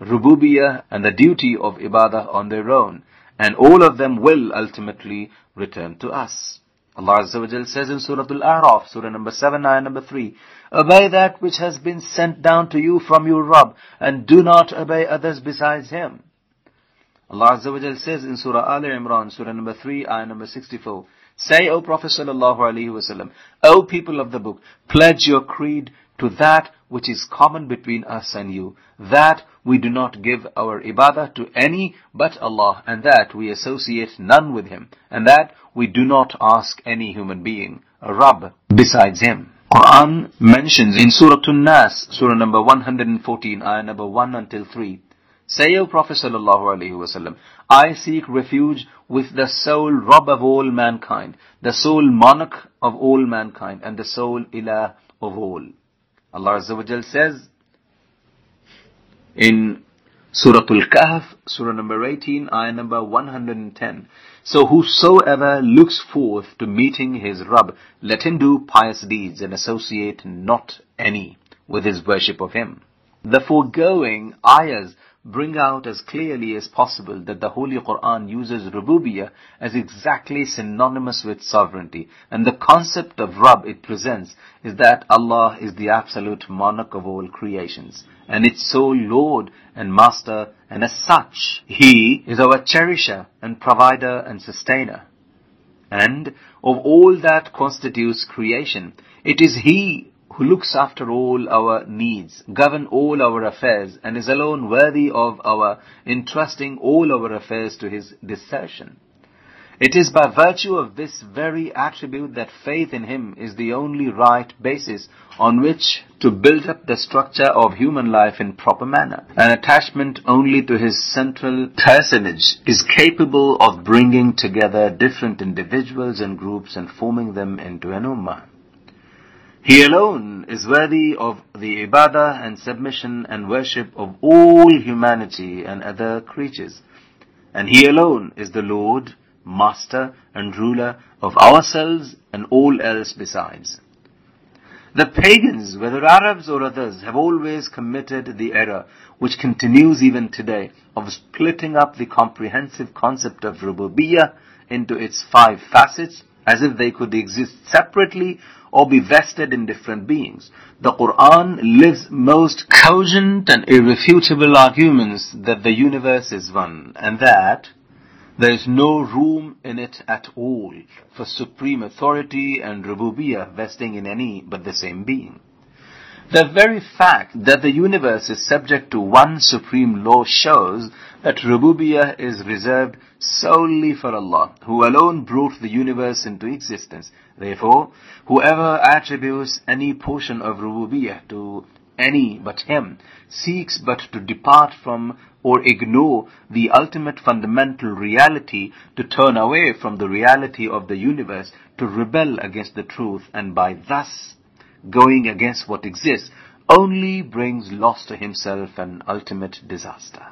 rububiyah and the duty of ibadah on their own, and all of them will ultimately return to us. Allah Azza wa Jal says in Surah Al-A'raf, Surah number 7, ayah number 3, Obey that which has been sent down to you from your Rabb, and do not obey others besides Him. Allah Azza wa Jal says in Surah Al Imran, Surah number 3, ayah number 64, Say, O Prophet sallallahu alaihi wasallam, O people of the book, pledge your creed to that which is common between us and you, that we do not give our ibadah to any but Allah, and that we associate none with Him, and that we do not ask any human being, a Rabb, besides Him. Quran mentions in Surah An-Nas, Surah number 114, ayah number 1 until 3, Say, O Prophet sallallahu alaihi wasallam, I seek refuge with the sole Rabb of all mankind, the sole monarch of all mankind, and the sole Ilah of all. Allah Azza says in Surah Al-Kahf, Surah number 18, ayah number 110. So whosoever looks forth to meeting his Rabb, let him do pious deeds and associate not any with his worship of him. The foregoing ayahs bring out as clearly as possible that the Holy Quran uses rububiyah as exactly synonymous with sovereignty. And the concept of Rabb it presents is that Allah is the absolute monarch of all creations and its sole Lord and Master and as such, He is our cherisher and provider and sustainer. And of all that constitutes creation, it is He who looks after all our needs, govern all our affairs, and is alone worthy of our entrusting all our affairs to his discretion. It is by virtue of this very attribute that faith in him is the only right basis on which to build up the structure of human life in proper manner. An attachment only to his central personage is capable of bringing together different individuals and groups and forming them into an ummah. He alone is worthy of the ibadah and submission and worship of all humanity and other creatures. And He alone is the Lord, Master and Ruler of ourselves and all else besides. The pagans, whether Arabs or others, have always committed the error, which continues even today, of splitting up the comprehensive concept of rububiyyah into its five facets, as if they could exist separately or be vested in different beings. The Quran lives most cogent and irrefutable arguments that the universe is one and that there is no room in it at all for supreme authority and rububiyyah vesting in any but the same being. The very fact that the universe is subject to one supreme law shows that rububiyyah is reserved solely for Allah, who alone brought the universe into existence. Therefore, whoever attributes any portion of rububiyyah to any but him seeks but to depart from or ignore the ultimate fundamental reality to turn away from the reality of the universe to rebel against the truth and by thus going against what exists only brings loss to himself and ultimate disaster.